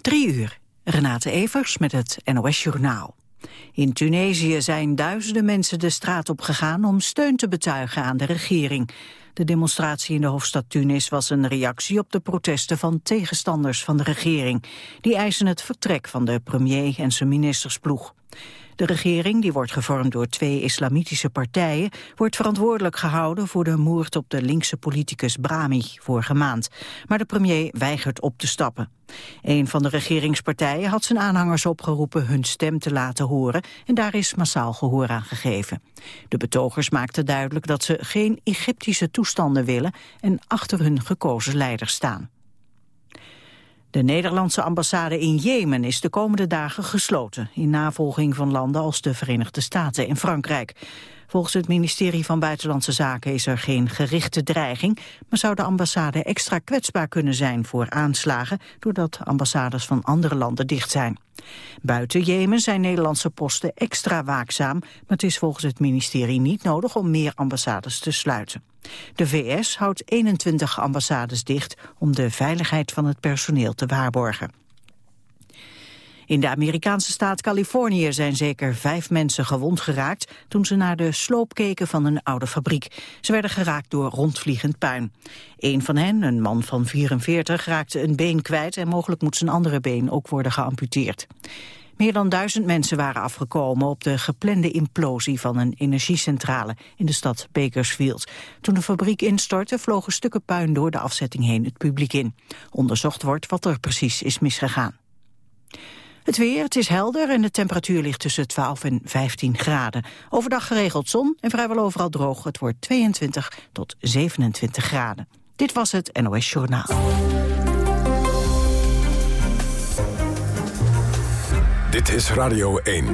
Drie uur. Renate Evers met het NOS Journaal. In Tunesië zijn duizenden mensen de straat op gegaan om steun te betuigen aan de regering. De demonstratie in de hoofdstad Tunis was een reactie op de protesten van tegenstanders van de regering. Die eisen het vertrek van de premier en zijn ministersploeg. De regering, die wordt gevormd door twee islamitische partijen, wordt verantwoordelijk gehouden voor de moord op de linkse politicus Brahmi vorige maand. Maar de premier weigert op te stappen. Een van de regeringspartijen had zijn aanhangers opgeroepen hun stem te laten horen en daar is massaal gehoor aan gegeven. De betogers maakten duidelijk dat ze geen Egyptische toestanden willen en achter hun gekozen leider staan. De Nederlandse ambassade in Jemen is de komende dagen gesloten... in navolging van landen als de Verenigde Staten en Frankrijk. Volgens het ministerie van Buitenlandse Zaken is er geen gerichte dreiging... maar zou de ambassade extra kwetsbaar kunnen zijn voor aanslagen... doordat ambassades van andere landen dicht zijn. Buiten Jemen zijn Nederlandse posten extra waakzaam... maar het is volgens het ministerie niet nodig om meer ambassades te sluiten. De VS houdt 21 ambassades dicht om de veiligheid van het personeel te waarborgen. In de Amerikaanse staat Californië zijn zeker vijf mensen gewond geraakt toen ze naar de sloop keken van een oude fabriek. Ze werden geraakt door rondvliegend puin. Een van hen, een man van 44, raakte een been kwijt en mogelijk moet zijn andere been ook worden geamputeerd. Meer dan duizend mensen waren afgekomen op de geplande implosie van een energiecentrale in de stad Bakersfield. Toen de fabriek instortte vlogen stukken puin door de afzetting heen het publiek in. Onderzocht wordt wat er precies is misgegaan. Het weer, het is helder en de temperatuur ligt tussen 12 en 15 graden. Overdag geregeld zon en vrijwel overal droog. Het wordt 22 tot 27 graden. Dit was het NOS Journaal. Dit is Radio 1.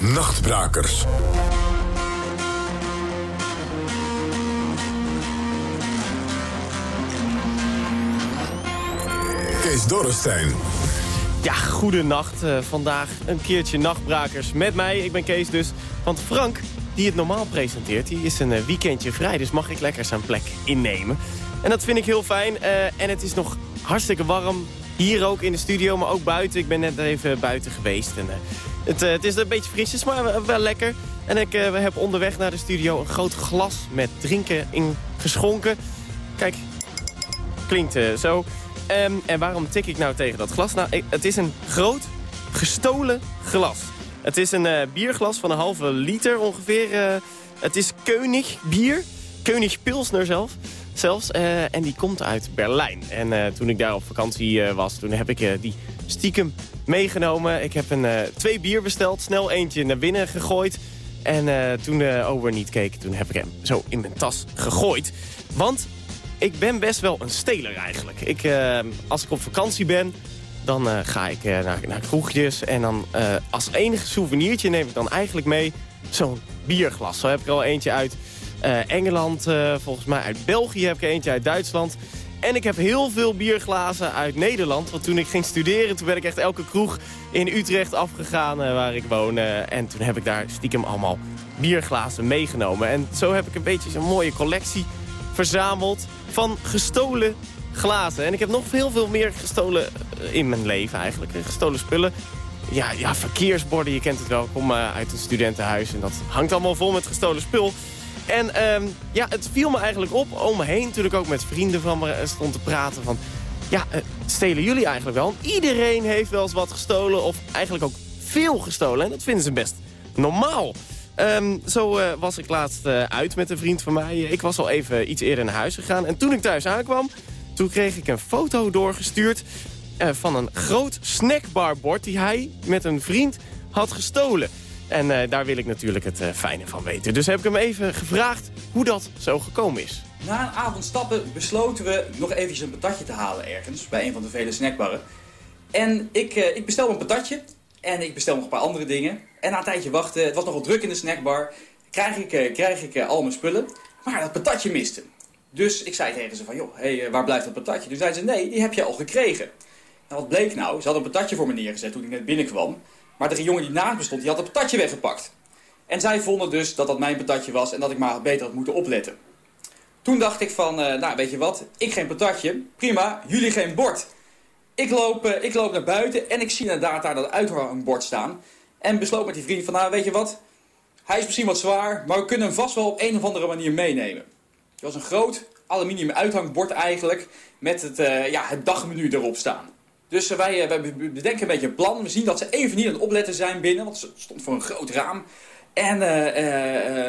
Nachtbrakers. Kees Dorrestein. Ja, goedenacht. Uh, vandaag een keertje Nachtbrakers met mij. Ik ben Kees dus. Want Frank, die het normaal presenteert, die is een uh, weekendje vrij. Dus mag ik lekker zijn plek innemen. En dat vind ik heel fijn. Uh, en het is nog hartstikke warm. Hier ook in de studio, maar ook buiten. Ik ben net even buiten geweest. En, het, het, is een beetje frisjes, maar wel lekker. En ik heb onderweg naar de studio een groot glas met drinken ingeschonken. Kijk, klinkt zo. Um, en waarom tik ik nou tegen dat glas? Nou, het is een groot gestolen glas. Het is een bierglas van een halve liter ongeveer. Het is König bier. König Pilsner zelf, zelfs. Uh, en die komt uit Berlijn. En toen ik daar op vakantie was, toen heb ik die stiekem meegenomen. Ik heb een, twee bier besteld, snel eentje naar binnen gegooid. En toen de ober niet keek, toen heb ik hem zo in mijn tas gegooid. Want ik ben best wel een steler eigenlijk. Ik, als ik op vakantie ben, dan ga ik naar, naar kroegjes. En dan als enige souvenirtje neem ik dan eigenlijk mee zo'n bierglas. Zo heb ik er al eentje uit Engeland, volgens mij uit België heb ik eentje uit Duitsland. En ik heb heel veel bierglazen uit Nederland. Want toen ik ging studeren, toen ben ik echt elke kroeg in Utrecht afgegaan waar ik woon. en toen heb ik daar stiekem allemaal bierglazen meegenomen. En zo heb ik een beetje zo'n mooie collectie verzameld van gestolen glazen. En ik heb nog veel, veel meer gestolen eh, in mijn leven eigenlijk. Gestolen spullen. Ja, ja, verkeersborden, je kent het wel. Ik kom uit een studentenhuis en dat hangt allemaal vol met gestolen spul. En uh, ja, het viel me eigenlijk op om me heen, toen ik ook met vrienden van me stond te praten van... Ja, uh, stelen jullie eigenlijk wel? iedereen heeft wel eens wat gestolen of eigenlijk ook veel gestolen. En dat vinden ze best normaal. Um, zo uh, was ik laatst uit met een vriend van mij. Ik was al even iets eerder naar huis gegaan. En toen ik thuis aankwam, toen kreeg ik een foto doorgestuurd... Van een groot snackbarbord die hij met een vriend had gestolen. En daar wil ik natuurlijk het fijne van weten. Dus heb ik hem even gevraagd hoe dat zo gekomen is. Na een avond stappen besloten we nog eventjes een patatje te halen ergens... bij een van de vele snackbarren. En ik, ik bestel een patatje en ik bestel nog een paar andere dingen. En na een tijdje wachten, het was nogal druk in de snackbar, krijg ik, eh, krijg ik eh, al mijn spullen. Maar dat patatje miste. Dus ik zei tegen ze van, joh, hey, eh, waar blijft dat patatje? Toen zeiden ze, nee, die heb je al gekregen. Nou, wat bleek nou? Ze hadden een patatje voor me neergezet toen ik net binnenkwam. Maar de jongen die naast me stond, die had het patatje weggepakt. En zij vonden dus dat dat mijn patatje was en dat ik maar beter had moeten opletten. Toen dacht ik van, nou weet je wat, ik geen patatje, prima, jullie geen bord. ik loop, uh, ik loop naar buiten en ik zie inderdaad daar dat uithangbord staan. En besloot met die vriend van, nou weet je wat, hij is misschien wat zwaar, maar we kunnen hem vast wel op een of andere manier meenemen. Het was een groot aluminium uithangbord eigenlijk, met het, uh, ja, het dagmenu erop staan. Dus wij, wij bedenken een beetje een plan. We zien dat ze even niet aan het opletten zijn binnen, want ze stond voor een groot raam. En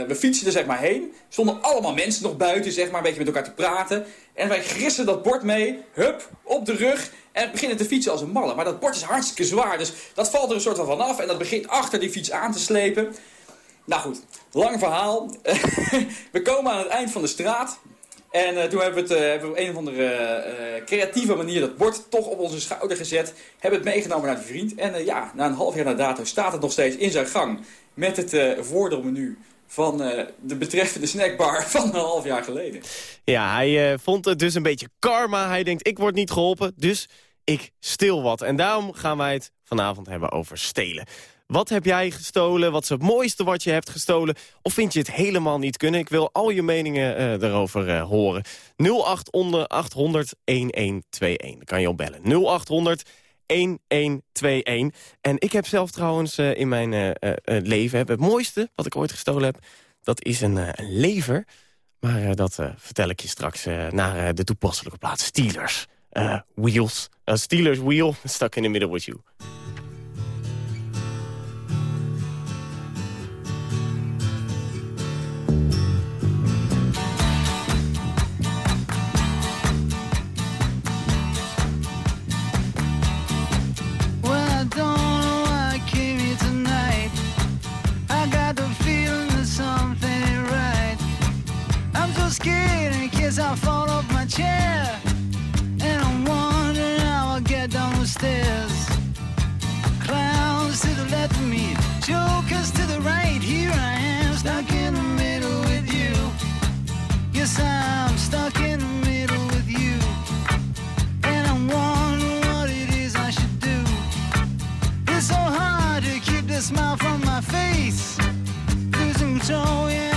we fietsen er zeg maar heen. Stonden allemaal mensen nog buiten, zeg maar, een beetje met elkaar te praten. En wij grissen dat bord mee, hup, op de rug. En beginnen te fietsen als een malle. Maar dat bord is hartstikke zwaar, dus dat valt er een soort van vanaf. En dat begint achter die fiets aan te slepen. Nou goed, lang verhaal. we komen aan het eind van de straat. En uh, toen hebben we, het, we op een of andere uh, creatieve manier dat bord toch op onze schouder gezet. Hebben het meegenomen naar die vriend. En ja, na een half jaar na dato staat het nog steeds in zijn gang. Met het voordeelmenu van de betreffende snackbar van een half jaar geleden. Ja, hij vond het dus een beetje karma. Hij denkt, ik word niet geholpen, dus ik stil wat. En daarom gaan wij het vanavond hebben over stelen. Wat heb jij gestolen? Wat is het mooiste wat je hebt gestolen? Of vind je het helemaal niet kunnen? Ik wil al je meningen uh, erover uh, horen. 0800 1121. Dan kan je opbellen. 0800 1121. En ik heb zelf trouwens uh, in mijn leven... het mooiste wat ik ooit gestolen heb... dat is een, een lever. Maar dat vertel ik je straks naar de toepasselijke plaats. Steelers. wheels. Steelers wheel stuck in the middle with you. Smile from my face. Losing control, yeah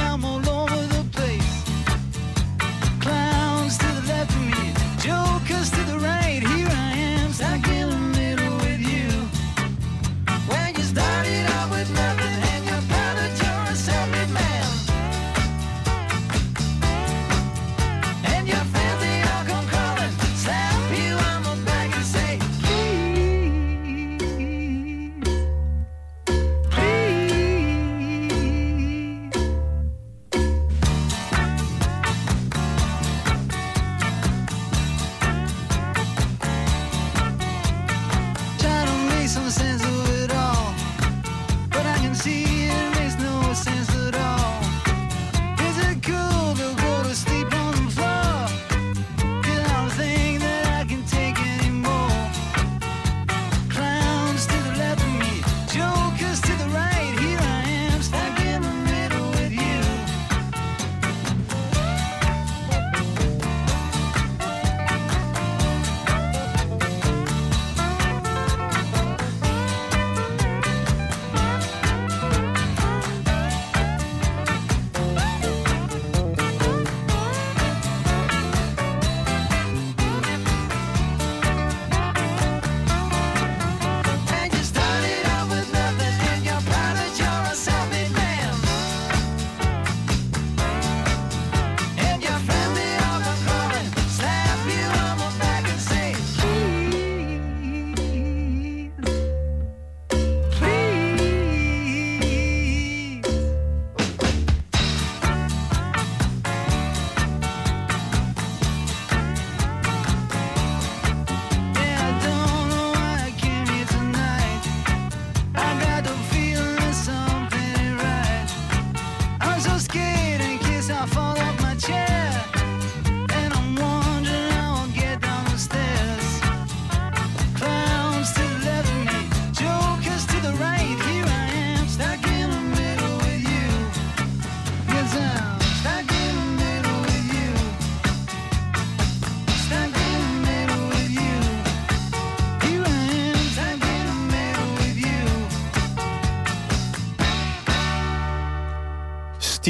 tough on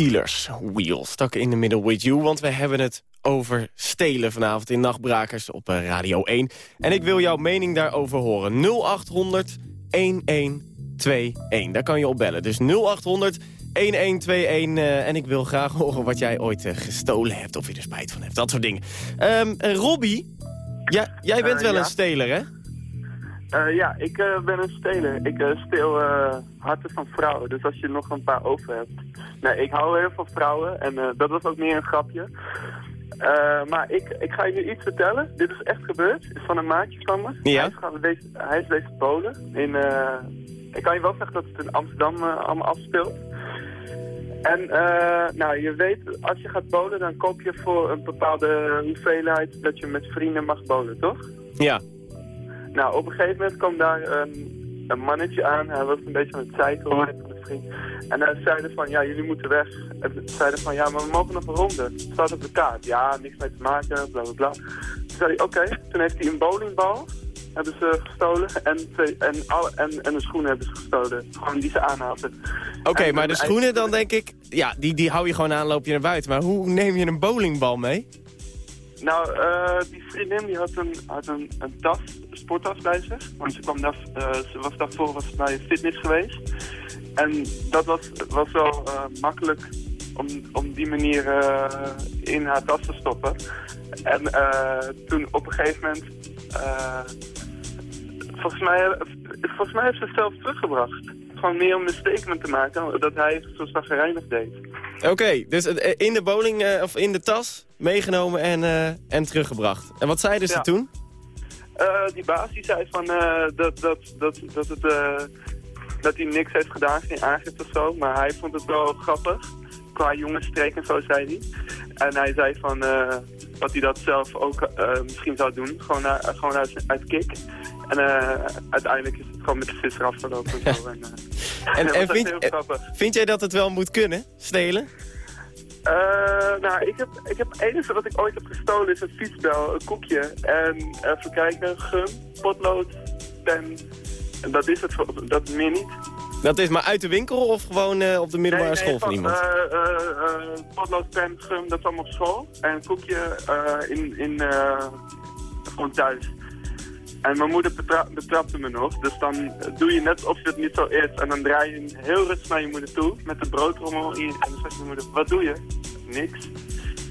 Steelers Wheel stuck in the middle with you. Want we hebben het over stelen vanavond in Nachtbrakers op eh, Radio 1. En ik wil jouw mening daarover horen. 0800 1121. Daar kan je op bellen. Dus 0800 1121. Uh, en ik wil graag horen wat jij ooit uh, gestolen hebt. Of je er spijt van hebt. Dat soort dingen. Um, Robbie, ja, jij bent wel ja. een steler, hè? Eh, ja, ik eh, ben een steler. Ik eh, steel eh, harten van vrouwen. Dus als je nog een paar over hebt. Nee, ik hou heel van vrouwen. En dat was ook meer een grapje. Maar ik, ik ga je nu iets vertellen. Dit is echt gebeurd. Is van een maatje van me. Ja. Hij is, gaan deze, hij is deze Polen. In, ik kan je wel zeggen dat het in Amsterdam allemaal afspeelt. En nou, je weet, als je gaat bowlen, dan koop je voor een bepaalde hoeveelheid dat je met vrienden mag bowlen, toch? Ja. Nou, op een gegeven moment kwam daar een, een mannetje aan. Hij was een beetje aan het zeiken de vriend. En hij zeiden van, ja, jullie moeten weg. En ze zeiden van, ja, maar we mogen nog een ronde. Het staat op de kaart. Ja, niks mee te maken, bla bla bla. Toen zei hij, oké. Toen heeft hij een bowlingbal hebben ze gestolen en, twee, en, al, en, en een schoen hebben ze gestolen. Gewoon die ze aanhadden. Oké, maar de schoenen dan denk ik... Ja, die, die hou je gewoon aan, loop je naar buiten. Maar hoe neem je een bowlingbal mee? Nou, eh, die vriendin die had een, had een, een tas, een sporttas bij zich. Want ze, kwam daar, eh, ze was daarvoor was bij fitness geweest. En dat was, was wel eh, makkelijk om, om die manier in haar tas te stoppen. En toen op een gegeven moment... volgens, mij, volgens mij heeft ze het zelf teruggebracht. Gewoon meer om een statement te maken dat hij zo zagrijnig deed. Oké, dus eh, in de bowling, eh, of in de tas, meegenomen en, eh, en teruggebracht. En wat zeiden ze Ja. toen? Die baas die zei van dat, dat, dat, dat, het, dat hij niks heeft gedaan, geen aangifte of zo. Maar hij vond het wel grappig. Qua jongensstreek en zo zei hij. En hij zei van eh, dat hij dat zelf ook eh, misschien zou doen. Gewoon, na- gewoon uit, uit kick. En eh, uiteindelijk is het gewoon met de visser afgelopen. En, zo. en, eh, En, dat en echt vind, eh, vind jij dat het wel moet kunnen, stelen? Eh, nou, ik heb, ik heb het enige wat ik ooit heb gestolen is een fietsbel, een koekje. En even kijken, gum, potlood, pen. En dat is het, voor- dat meer niet. Dat is maar uit de winkel of gewoon eh, op de middelbare school van iemand? eh, eh, eh, potlood, pen, gum, dat is allemaal op school. En een koekje eh, in, in, eh, gewoon thuis. En mijn moeder betra betrapte me nog. Dus dan doe je net of het niet zo is. En dan draai je heel rustig naar je moeder toe. Met de broodrommel. in- En dan zegt mijn moeder, wat doe je? Niks.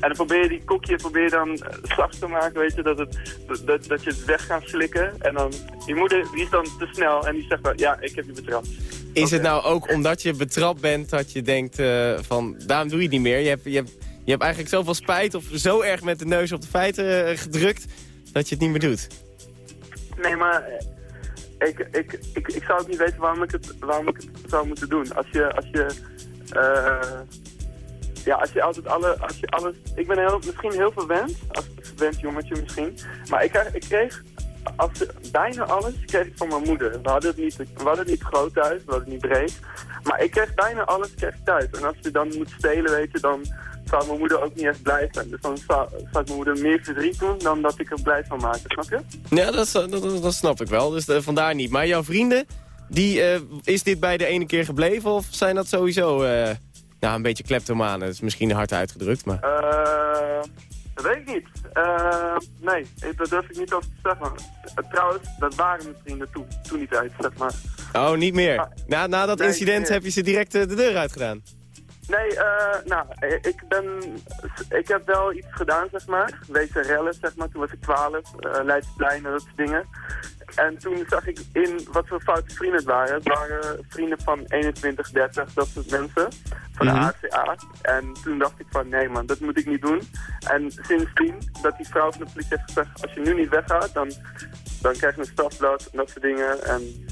En dan probeer je die koekje probeer je dan eh, zacht te maken, weet je, dat, het, dat, dat je het weg gaat slikken. En dan, je moeder die is dan te snel en die zegt dan, ja, ik heb je betrapt. Is het nou ook omdat je betrapt bent dat je denkt eh, van, daarom doe je het niet meer. Je hebt, je, hebt, je hebt eigenlijk zoveel spijt of zo erg met de neus op de feiten eh, gedrukt dat je het niet meer doet. Nee, maar ik, ik, ik, ik zou ook niet weten waarom ik het, waarom ik het zou moeten doen. Als je, als je, ja, als je altijd alle, als je alles, ik ben heel, misschien heel verwend, als een verwend jongetje misschien, maar ik, ik kreeg, als, bijna alles kreeg ik van mijn moeder. We hadden het niet, we hadden het niet groot thuis, we hadden het niet breed, maar ik kreeg bijna alles kreeg thuis. En als je dan moet stelen, weet je, dan zou mijn moeder ook niet echt blij zijn. Dus dan zou, zou mijn moeder meer verdriet doen dan dat ik er blij van maakte, snap je? Ja, dat, dat snap ik wel. Dus eh, vandaar niet. Maar jouw vrienden, die, eh, is dit bij de ene keer gebleven of zijn dat sowieso eh, nou, een beetje kleptomanen? Dat is misschien hard uitgedrukt, maar... Eh, dat weet ik niet. Eh, nee, dat durf ik niet over te zeggen. Eh, trouwens, dat waren mijn vrienden toen, toen die tijd, zeg maar. Oh, niet meer. Ah, Na, na dat nee, incident nee. heb je ze direct de deur uitgedaan. Nee, nou, ik ben, ik heb wel iets gedaan, zeg maar. Wezen rellen, zeg maar. Toen was ik 12, uh, Leidsplein en dat soort dingen. En toen zag ik in wat voor foute vrienden het waren. Het waren vrienden van 21, 30, dat soort mensen. Van Mhm. de ACA. En toen dacht ik van, nee man, dat moet ik niet doen. En sindsdien, dat die vrouw van de politie heeft gezegd... als je nu niet weggaat, dan, dan krijg je een strafblad en dat soort dingen. En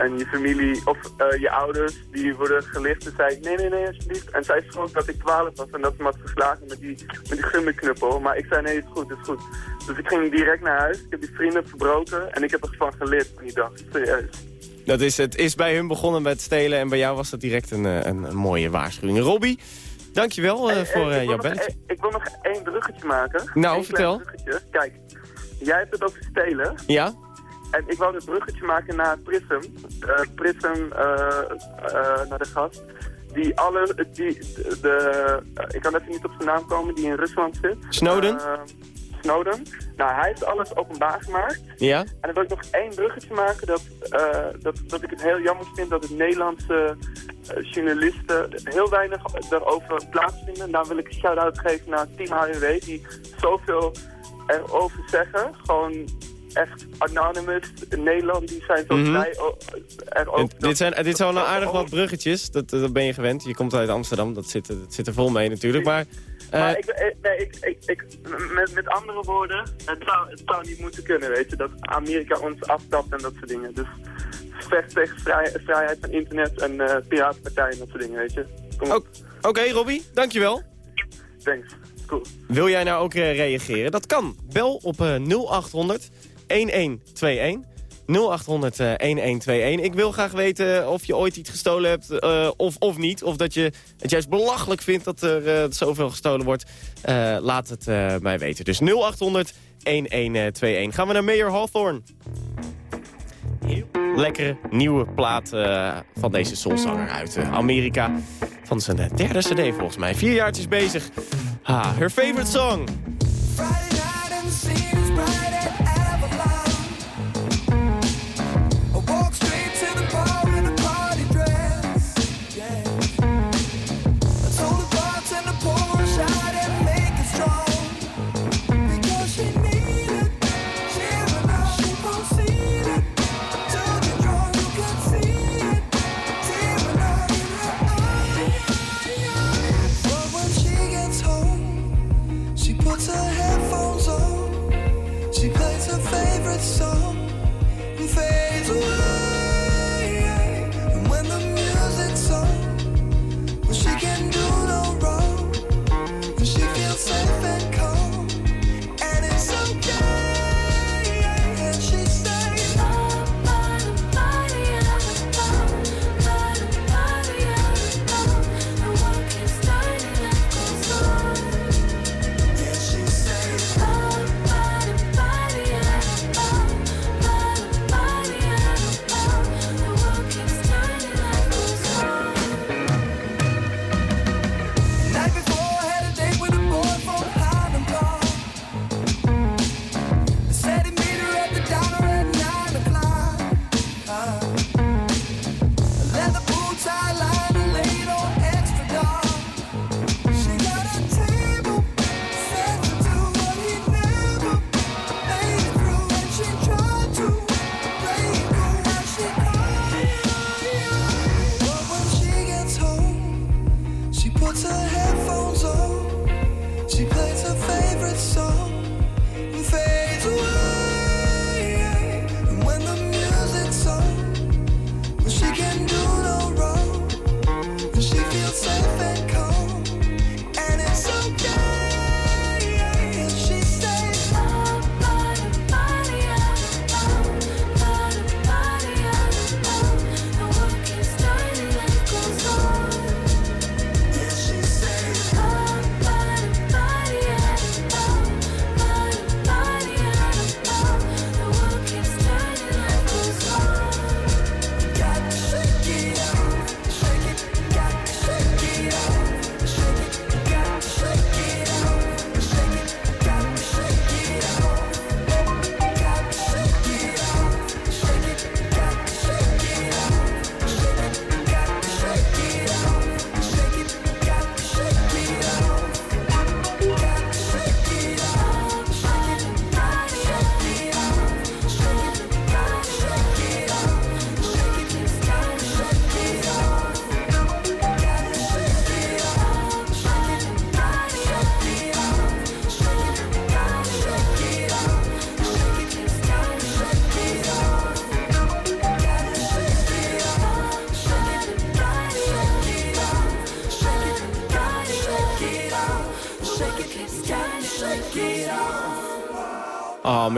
en je familie of eh, je ouders, die worden gelicht. En zei ik, nee, nee, nee, alsjeblieft. En zij schrok dat ik 12 was en dat ze me had geslagen met die, met die gummiknuppel. Maar ik zei, nee, het is goed, het is goed. Dus ik ging direct naar huis. Ik heb die vrienden verbroken en ik heb ervan geleerd van die dag. Serieus. Dat is, het is bij hun begonnen met stelen en bij jou was dat direct een, eh, een, een mooie waarschuwing. Robbie, dankjewel Hey, voor ik jouw nog belletje. één- Ik wil nog één bruggetje maken. Nou, Eén vertel. Kijk, jij hebt het over stelen. Ja? En ik wou een bruggetje maken naar Prism. Eh, Prism, eh, eh, naar de gast. die alle, die, de, de- ik kan even niet op zijn naam komen, die in Rusland zit. Snowden? Snowden. Nou, hij heeft alles openbaar gemaakt. Ja? En dan wil ik nog één bruggetje maken dat, dat, dat ik het heel jammer vind dat het Nederlandse journalisten heel weinig daarover plaatsvinden. En daar wil ik een shout-out geven naar Team HWW die zoveel erover zeggen. Gewoon echt anonymous Nederland, die zijn zo Mhm. blij o- erover. Dit, zijn, dit zijn wel aardig wat bruggetjes. Dat, dat ben je gewend. Je komt uit Amsterdam. Dat zit, er- dat zit er vol mee natuurlijk. Maar, eh, Maar ik, nee, ik, ik, ik, met, met andere woorden, het zou, het zou niet moeten kunnen, weet je, dat Amerika ons aftapt en dat soort dingen. Dus vecht tegen vrij, vrijheid van internet en eh piratenpartijen en dat soort dingen, weet je. Oké, Robbie. Dankjewel. thanks. Cool. Wil jij nou ook eh, reageren? Dat kan. Bel op eh 0800 1121. 0800 eh, 1121. Ik wil graag weten of je ooit iets gestolen hebt eh, of, of niet. Of dat je het juist belachelijk vindt dat er eh, zoveel gestolen wordt. Eh, laat het eh, mij weten. Dus 0800 1121. Gaan we naar Mayor Hawthorne. Lekkere nieuwe plaat eh, van deze soulzanger uit eh, Amerika. Van zijn eh, derde cd volgens mij. Vier jaartjes bezig. Ah, her favorite song. Friday night and to us.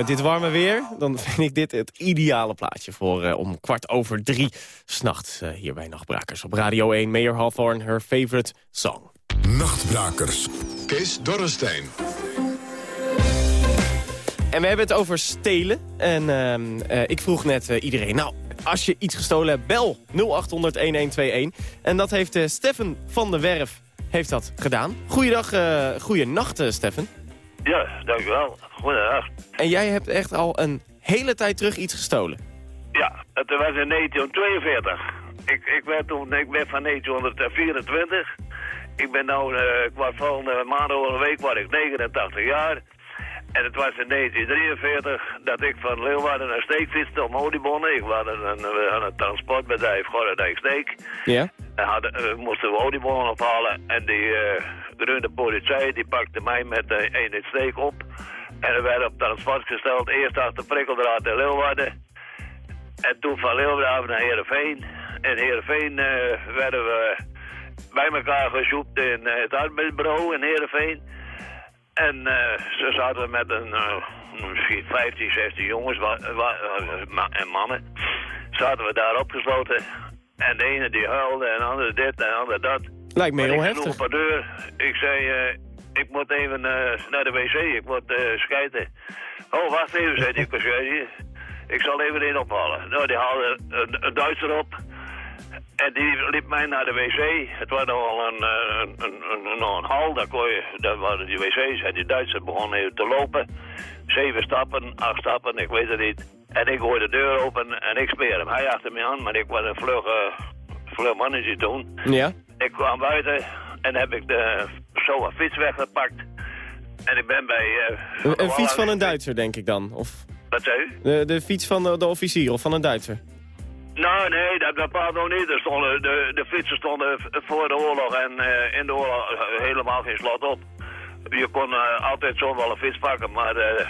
Met dit warme weer, dan vind ik dit het ideale plaatje voor eh, om kwart over drie s'nachts eh, hier bij Nachtbrakers op Radio 1. Mayor Hawthorne, her favorite song. Nachtbrakers. Kees Dorrestein. En we hebben het over stelen. En ehm, eh, ik vroeg net iedereen, nou, als je iets gestolen hebt, bel 0800-1121. En dat heeft uh, Steffen van der Werf heeft dat gedaan. Goeiedag, uh, goeienacht uh, Steffen. Ja, dankjewel. Goedendag. En jij hebt echt al een hele tijd terug iets gestolen. Ja, het was in 1942. Ik, ik, werd toen, ik ben van 1924. Ik ben nou, uh, ik was volgende maand over een week, was ik 89 jaar. En het was in 1943 dat ik van Leeuwarden naar Steek fietste om oliebonnen. Ik was een, een, een transportbedrijf, Gorredijk Steek. Ja. En hadden, uh, moesten we oliebonnen ophalen. En die uh, groene politie die pakte mij met de steek op. En er werd op transport gesteld. Eerst achter prikkeldraad in Leeuwarden. En toen van Leeuwarden naar Heerenveen. In Heerenveen werden we bij elkaar gezoekt in het arbeidsbureau in Heerenveen. En zo zaten we met een, misschien 15, 16 jongens en mannen. Zaten we daar opgesloten. En de ene die huilde en de andere dit en de andere dat. Lijkt me heel ik heftig. op de deur. Ik zei, ik moet even naar de wc, ik moet scheiden. Oh, wacht even, zei die. Ik zal even in ophalen. Nou, die haalde een, een Duitser op. En die liep mij naar de wc. Het was nogal een, een, een, een, een hal, daar, kon je, daar waren die wc's. En die Duitser begon even te lopen. Zeven stappen, acht stappen, ik weet het niet. En ik hoorde de deur open en ik speer hem. Hij achter me aan, maar ik was een vlug, uh, vlug mannetje toen. Ja? Ik kwam buiten en heb ik de, zo een fiets weggepakt. En ik ben bij... Uh, een, een fiets van een Duitser, denk ik dan? Of... Wat zei u? De, de fiets van de, de officier of van een Duitser? Nou, nee, dat bepaalt nog niet. Er stonden, de, de fietsen stonden voor de oorlog en uh, in de oorlog helemaal geen slot op. Je kon uh, altijd zo wel een fiets pakken, maar uh,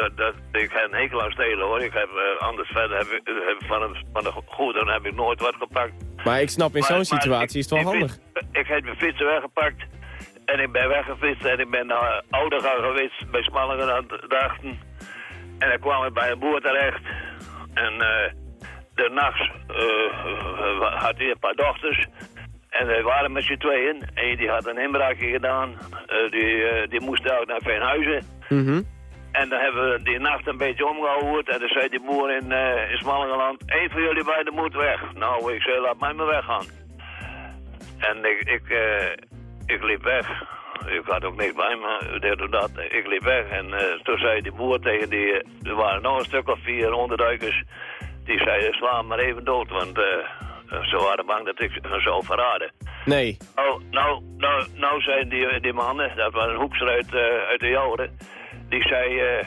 dat, dat, ik heb een hekel aan stelen hoor. Ik heb, anders verder heb ik, heb, van, de, van de goederen heb ik nooit wat gepakt. Maar ik snap, in zo'n situatie is het wel handig. Ik heb mijn fietsen weggepakt en ik ben weggefitst en ik ben naar Oudegaan geweest bij aan het dachten. En dan kwam ik bij een boer terecht en de nachts uh, had hij een paar dochters. En wij waren met z'n tweeën. Eén die had een inbraakje gedaan. Uh, die, uh, die moest ook naar Veenhuizen. Mm -hmm. En dan hebben we die nacht een beetje omgehouden. En dan zei die boer in, uh, in Smallingeland... één van jullie beiden moet weg. Nou, ik zei, laat mij maar weggaan. En ik, ik, ik liep weg. Ik had ook niks bij me, dit of dat. Ik liep weg. En toen zei die boer tegen die... er waren nog een stuk of vier onderduikers... Die zei, sla maar even dood, want ze waren bang dat ik ze zou verraden. Nee. Oh, nou, nou, nou zijn die, die mannen, dat was een hoekser uit, uh, uit de Joden, die zei, uh,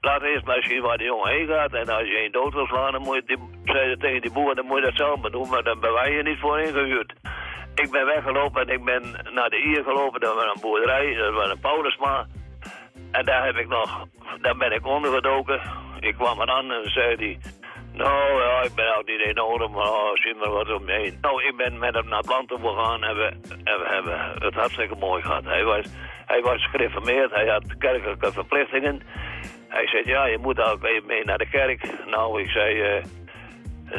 laat eerst maar zien waar die jongen heen gaat. En als je een dood wil slaan, dan moet je, die, zei tegen die boer, dan moet je dat zelf maar doen, maar dan ben wij je niet voor ingehuurd. Ik ben weggelopen en ik ben naar de Ier gelopen, dat was een boerderij, dat was een Paulusma. En daar heb ik nog, daar ben ik ondergedoken. Ik kwam eraan en zei die, nou ik ben ook niet enorm, maar oh, zie maar wat om me heen. Nou, ik ben met hem naar Planten gegaan en we, en we hebben het hartstikke mooi gehad. Hij was, hij was gereformeerd, hij had kerkelijke verplichtingen. Hij zei, ja, je moet even mee naar de kerk. Nou, ik zei, uh,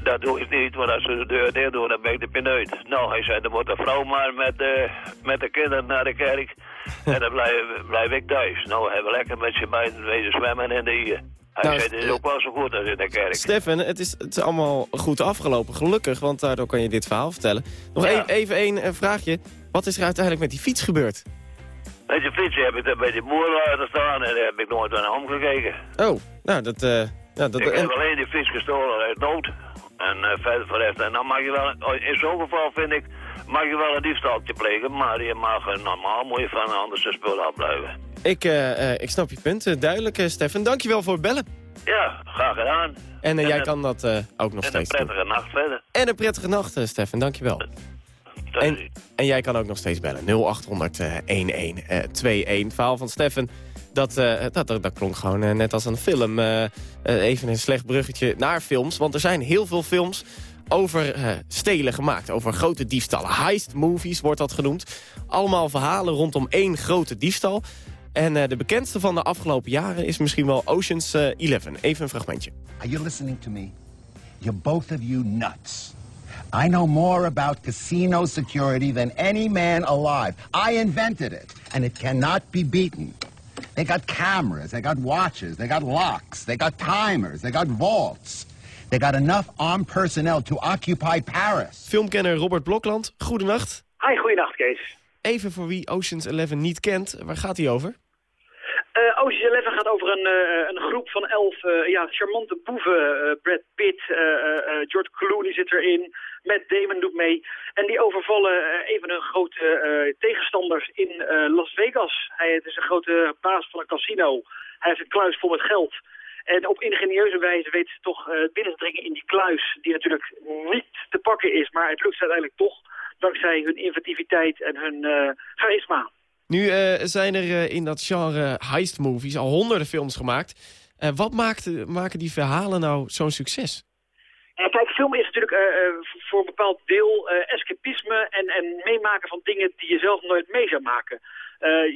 dat doe ik niet, want als ze de deur dicht doen, dan ben ik de pineut. Nou, hij zei, dan moet de vrouw maar met, uh, met de kinderen naar de kerk. en dan blijf, blijf ik thuis. Nou, we hebben lekker met z'n beiden wezen zwemmen in de hier. Hij nou, zei, het is ook wel zo goed als in de kerk. Steffen, het is, het is allemaal goed afgelopen, gelukkig, want daardoor kan je dit verhaal vertellen. Nog ja. even één vraagje. Wat is er uiteindelijk met die fiets gebeurd? Met die fiets heb ik er bij die boer laten staan en daar heb ik nooit naar omgekeken. Oh, nou dat... Uh, ja, dat ik heb alleen die fiets gestolen uit nood. En uh, verder voor. En dan mag je wel, in zo'n geval vind ik, mag je wel een diefstaltje plegen, maar je mag uh, normaal moet je van anders de spullen afblijven. Ik, uh, ik snap je punt. duidelijk, Stefan. Dankjewel voor het bellen. Ja, graag gedaan. En, en jij kan dat ook nog en steeds. En een prettige doen. nacht verder. En een prettige nacht, Stefan. Dankjewel. En, en jij kan ook nog steeds bellen. 0800 1121. Verhaal van Stefan. Dat, uh, dat, dat, dat, klonk gewoon uh, net als een film. Uh, even een slecht bruggetje naar films. Want er zijn heel veel films over stelen gemaakt. Over grote diefstallen. Heist movies wordt dat genoemd. Allemaal verhalen rondom één grote diefstal. En de bekendste van de afgelopen jaren is misschien wel Ocean's 11. Even een fragmentje. Are you listening to me? You're both of you nuts. I know more about casino security than any man alive. I invented it, and it cannot be beaten. They got cameras, they got watches, they got locks, they got timers, they got vaults. They got enough armed personnel to occupy Paris. Filmkenner Robert Blokland, goedenacht. Hi, goeienacht Kees. Even voor wie Ocean's Eleven niet kent, waar gaat hij over? Uh, Ocean's Eleven gaat over een, uh, een groep van elf uh, ja, charmante boeven. Brad Pitt, George Clooney zit erin, Matt Damon doet mee. En die overvallen een van hun grote tegenstanders in Las Vegas. Hij het is een grote baas van een casino. Hij heeft een kluis vol met geld. En op ingenieuze wijze weten ze toch binnen te dringen in die kluis... die natuurlijk niet te pakken is, maar het lukt uiteindelijk toch... dankzij hun inventiviteit en hun charisma. Nu uh, zijn er uh, in dat genre heist movies al honderden films gemaakt. Uh, wat maakt, maken die verhalen nou zo'n succes? Ja, kijk, film is natuurlijk voor een bepaald deel escapisme en, en meemaken van dingen die je zelf nooit mee zou maken.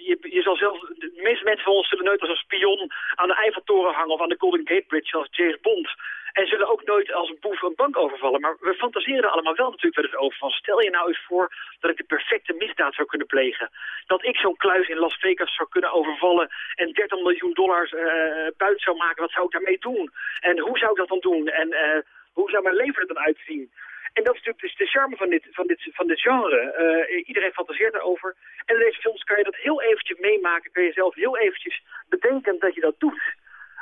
je, je zal zelf, de meeste mensen van ons zullen nooit als een spion aan de Eiffeltoren hangen of aan de Golden Gate Bridge als James Bond. En zullen ook nooit als een boef een bank overvallen. Maar we fantaseren er allemaal wel natuurlijk wel eens over. Van stel je nou eens voor dat ik de perfecte misdaad zou kunnen plegen. Dat ik zo'n kluis in Las Vegas zou kunnen overvallen en 30 miljoen dollars uh, buiten zou maken. Wat zou ik daarmee doen? En hoe zou ik dat dan doen? En uh, hoe zou mijn leven er dan uitzien? En dat is natuurlijk dus de charme van dit, van dit, van genre. Uh, iedereen fantaseert erover. En in deze films kan je dat heel eventjes meemaken. Kun je zelf heel eventjes bedenken dat je dat doet.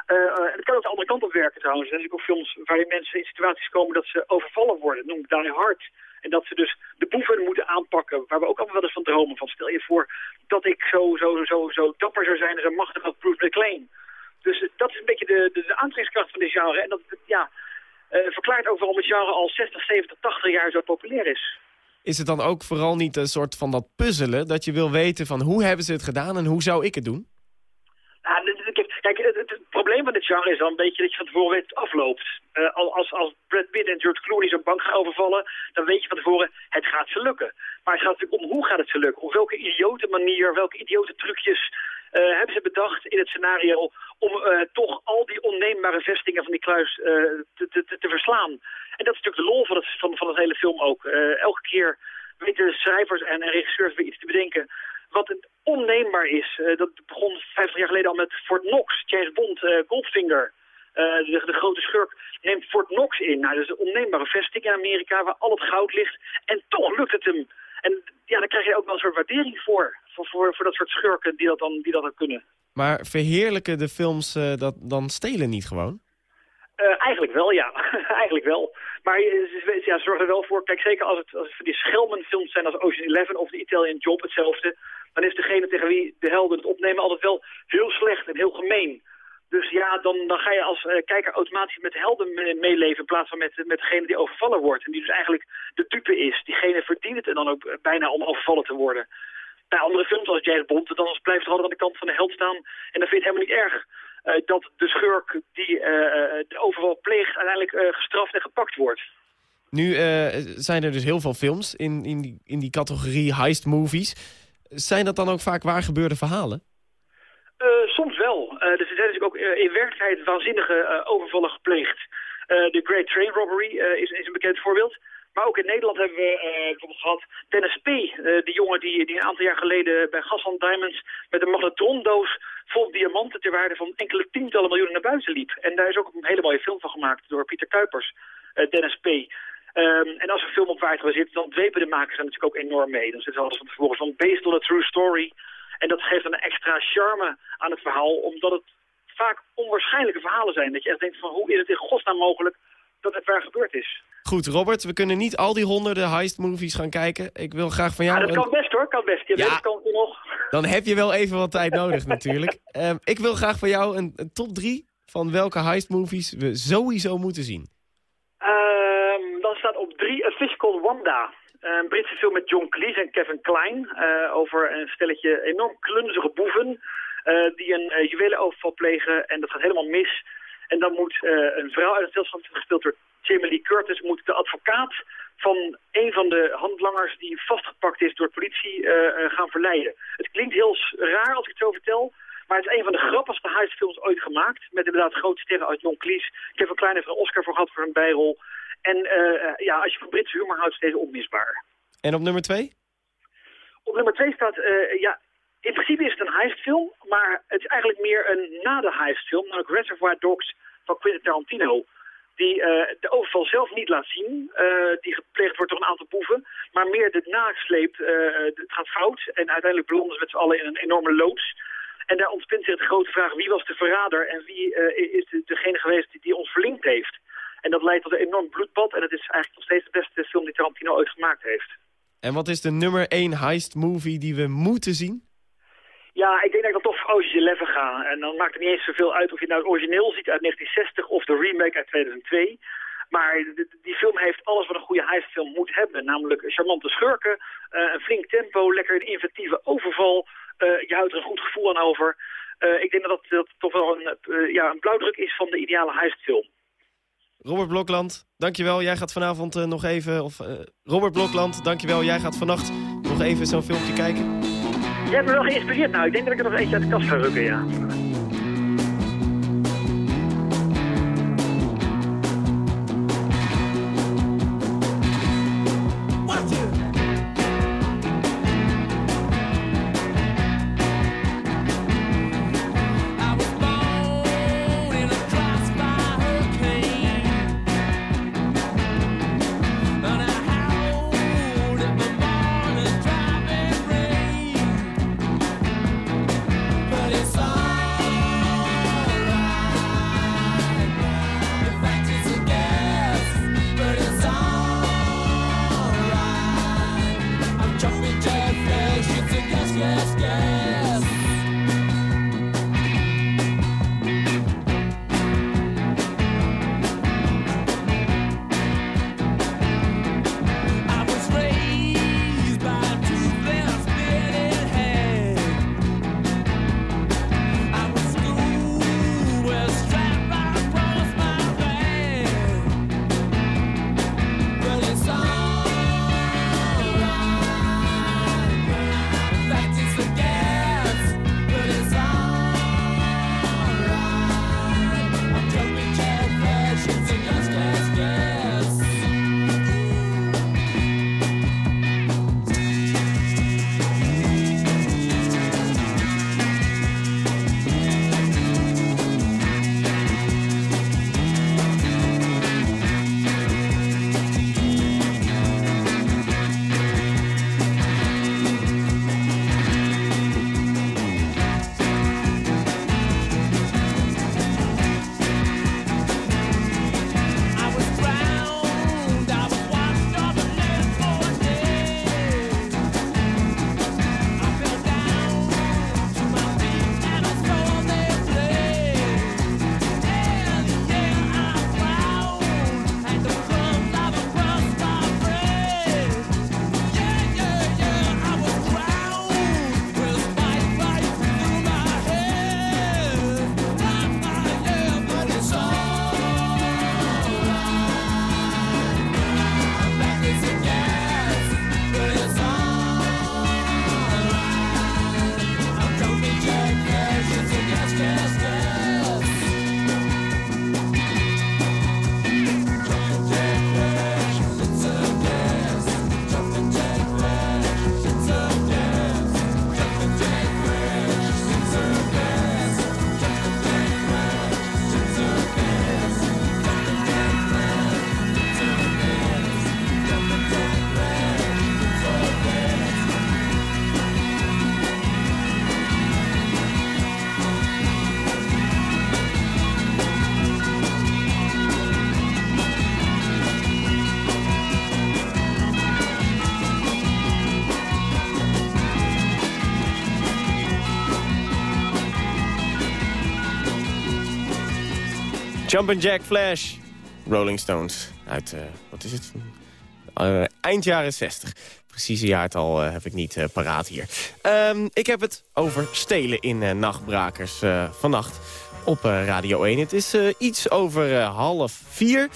Uh, het kan ook de andere kant op werken trouwens. Er zijn ook films waarin mensen in situaties komen dat ze overvallen worden. Noem Die Hard. En dat ze dus de boeven moeten aanpakken. Waar we ook allemaal wel eens van dromen. Van stel je voor dat ik zo, zo, zo, zo dapper zou zijn en zo machtig als Bruce McLean. Dus dat is een beetje de, de, de aantrekkingskracht van dit genre. En dat ja, verklaart ook waarom het genre al 60, 70, 80 jaar zo populair is. Is het dan ook vooral niet een soort van dat puzzelen? Dat je wil weten van hoe hebben ze het gedaan en hoe zou ik het doen? Kijk, het, het, het, probleem van dit genre is dan een beetje dat je van tevoren weet het afloopt. Uh, als, als Brad Pitt en George Clooney zo'n bank gaan overvallen, dan weet je van tevoren, het gaat ze lukken. Maar het gaat natuurlijk om hoe gaat het ze lukken? Op welke idiote manier, welke idiote trucjes hebben ze bedacht in het scenario om uh, toch al die onneembare vestingen van die kluis te, te, te, verslaan. En dat is natuurlijk de lol van het, van, van het hele film ook. elke keer weten schrijvers en, regisseurs weer iets te bedenken wat onneembaar is. Dat begon 50 jaar geleden al met Fort Knox, James Bond, Goldfinger. De, de, grote schurk neemt Fort Knox in. Nou, dat is een onneembare vesting in Amerika waar al het goud ligt. En toch lukt het hem. En ja, daar krijg je ook wel een soort waardering voor. Voor, voor, voor dat soort schurken die dat dan, die dat dan kunnen. Maar verheerlijken de films dat dan stelen niet gewoon? Uh, eigenlijk wel, ja. eigenlijk wel. Maar ja, zorg er wel voor. Kijk, zeker als het, als het die schelmenfilms zijn als Ocean Eleven of de Italian Job hetzelfde dan is degene tegen wie de helden het opnemen altijd wel heel slecht en heel gemeen. Dus ja, dan, dan ga je als uh, kijker automatisch met helden meeleven in plaats van met, met degene die overvallen wordt. En die dus eigenlijk de type is. Diegene verdient het en dan ook bijna om overvallen te worden. Bij andere films als James Bond, dan blijft er altijd aan de kant van de held staan. En dan vind je het helemaal niet erg uh, dat de schurk die uh, de overval pleegt uiteindelijk gestraft en gepakt wordt. Nu zijn er dus heel veel films in, in, die, in die categorie heist movies. Zijn dat dan ook vaak waar gebeurde verhalen? Soms wel. Dus er zijn natuurlijk ook in werkelijkheid waanzinnige overvallen gepleegd. de Great Train Robbery is, is, een bekend voorbeeld. Maar ook in Nederland hebben we bijvoorbeeld gehad Dennis P., die jongen die, die een aantal jaar geleden bij Gasland Diamonds met een magnetrondoos vol diamanten ter waarde van enkele tientallen miljoenen naar buiten liep. En daar is ook een hele mooie film van gemaakt door Pieter Kuipers, Dennis P. Um, en als een film op water zit, dan dwepen de makers er natuurlijk ook enorm mee. Dan zit alles van tevoren van based on a true story. En dat geeft een extra charme aan het verhaal, omdat het vaak onwaarschijnlijke verhalen zijn. Dat je echt denkt van hoe is het in godsnaam mogelijk dat het waar gebeurd is. Goed, Robert, we kunnen niet al die honderden heist-movies gaan kijken. Ik wil graag van jou... Ja, dat kan best hoor, kan best. Je ja, weet, kan nog. Dan heb je wel even wat tijd nodig natuurlijk. Um, ik wil graag van jou een, een top 3 van welke heist-movies we sowieso moeten zien staat op drie A Fish Called Wanda. Een Britse film met John Cleese en Kevin Klein. Uh, over een stelletje enorm klunzige boeven. Uh, die een uh, juwelenoverval plegen. En dat gaat helemaal mis. En dan moet een vrouw uit het stilstand, gespeeld door Jamie Lee Curtis... moet de advocaat van een van de handlangers die vastgepakt is door de politie gaan verleiden. Het klinkt heel raar als ik het zo vertel... Maar het is een van de grappigste heistfilms ooit gemaakt. Met inderdaad grote sterren uit John Cleese. Kevin Klein heeft er een Oscar voor gehad voor een bijrol. En uh, ja, als je van Britse humor houdt, is deze onmisbaar. En op nummer twee? Op nummer twee staat, uh, ja, in principe is het een heistfilm, maar het is eigenlijk meer een na de heistfilm, namelijk Reservoir Dogs van Quentin Tarantino. die eh, de overval zelf niet laat zien, eh, die gepleegd wordt door een aantal boeven, maar meer de nasleept. eh, het gaat fout en uiteindelijk belanden ze met z'n allen in een enorme loods. En daar ontspint zich de grote vraag wie was de verrader en wie is de- degene geweest die, die ons verlinkt heeft. En dat leidt tot een enorm bloedbad en het is eigenlijk nog steeds de beste film die Tarantino ooit gemaakt heeft. En wat is de nummer 1 heist movie die we moeten zien? Ja, ik denk dat ik toch voor Ocean's Eleven ga. En dan maakt het niet eens zoveel uit of je nou het origineel ziet uit 1960 of de remake uit 2002. Maar die film heeft alles wat een goede heistfilm moet hebben. Namelijk charmante schurken, eh, een flink tempo, lekker een inventieve overval. Eh, je houdt er een goed gevoel aan over. Eh, ik denk dat dat, toch wel een, ja, een blauwdruk is van de ideale heistfilm. Robert Blokland, dankjewel. Jij gaat vanavond nog even... Of, Robert Blokland, dankjewel. Jij gaat vannacht nog even zo'n filmpje kijken. Je hebt me wel geïnspireerd nou. Ik denk dat ik er nog eentje uit de kast ga rukken, ja. Jumpin' Jack Flash. Rolling Stones. Uit, eh, wat is het? Eh, eind jaren 60. Precieze jaartal eh, heb ik niet paraat hier. Ehm, ik heb het over stelen in Nachtbrakers vannacht op Radio 1. Het is iets over half vier.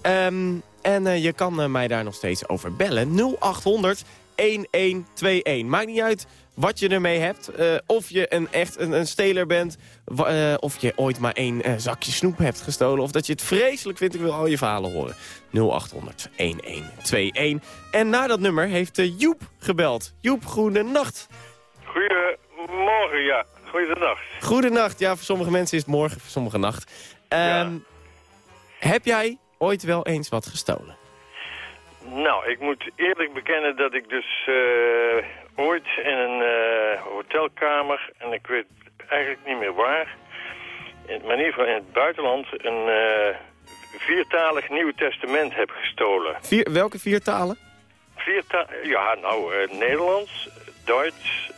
Ehm, en je kan mij daar nog steeds over bellen. 0800 1121. Maakt niet uit wat je ermee hebt. eh, of je een echt een, een steler bent. eh, of je ooit maar één eh, zakje snoep hebt gestolen. Of dat je het vreselijk vindt. Ik wil al je verhalen horen. 0800 1121. En na dat nummer heeft Joep gebeld. Joep, goedenacht. Goedemorgen, ja. Goedendag. Goedenacht. Ja, voor sommige mensen is het morgen, voor sommige nacht. Ehm, Heb jij ooit wel eens wat gestolen? Nou, ik moet eerlijk bekennen dat ik dus ooit in een eh, hotelkamer, en ik weet eigenlijk niet meer waar, in, maar in ieder geval in het buitenland, een eh, viertalig Nieuw Testament heb gestolen. Vier, welke vier talen? Vierta ja, nou, eh, Nederlands, Duits,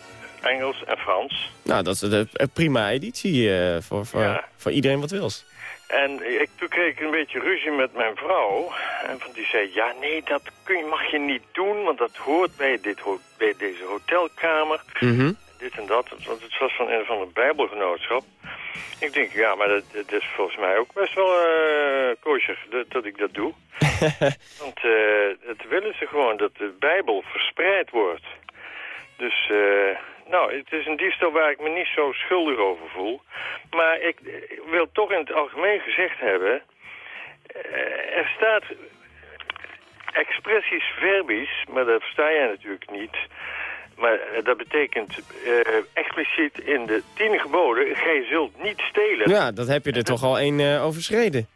Engels en Frans. Nou, dat is een prima editie voor, voor, Ja. voor iedereen wat wils. En ik, toen kreeg ik een beetje ruzie met mijn vrouw. En van die zei, ja nee, dat kun mag je niet doen, want dat hoort bij, dit, bij deze hotelkamer. Mhm. Dit en dat, want het was van een van een bijbelgenootschap. Ik denk, ja, maar dat, dat is volgens mij ook best wel eh kosher dat, dat ik dat doe. Want eh het willen ze gewoon dat de bijbel verspreid wordt. Dus, eh, nou, het is een diefstal waar ik me niet zo schuldig over voel. Maar ik, wil toch in het algemeen gezegd hebben... eh, er staat expressies verbis, maar dat versta jij natuurlijk niet... Maar dat betekent eh, expliciet in de tien geboden... gij zult niet stelen. Ja, dat heb je er toch al één eh, overschreden.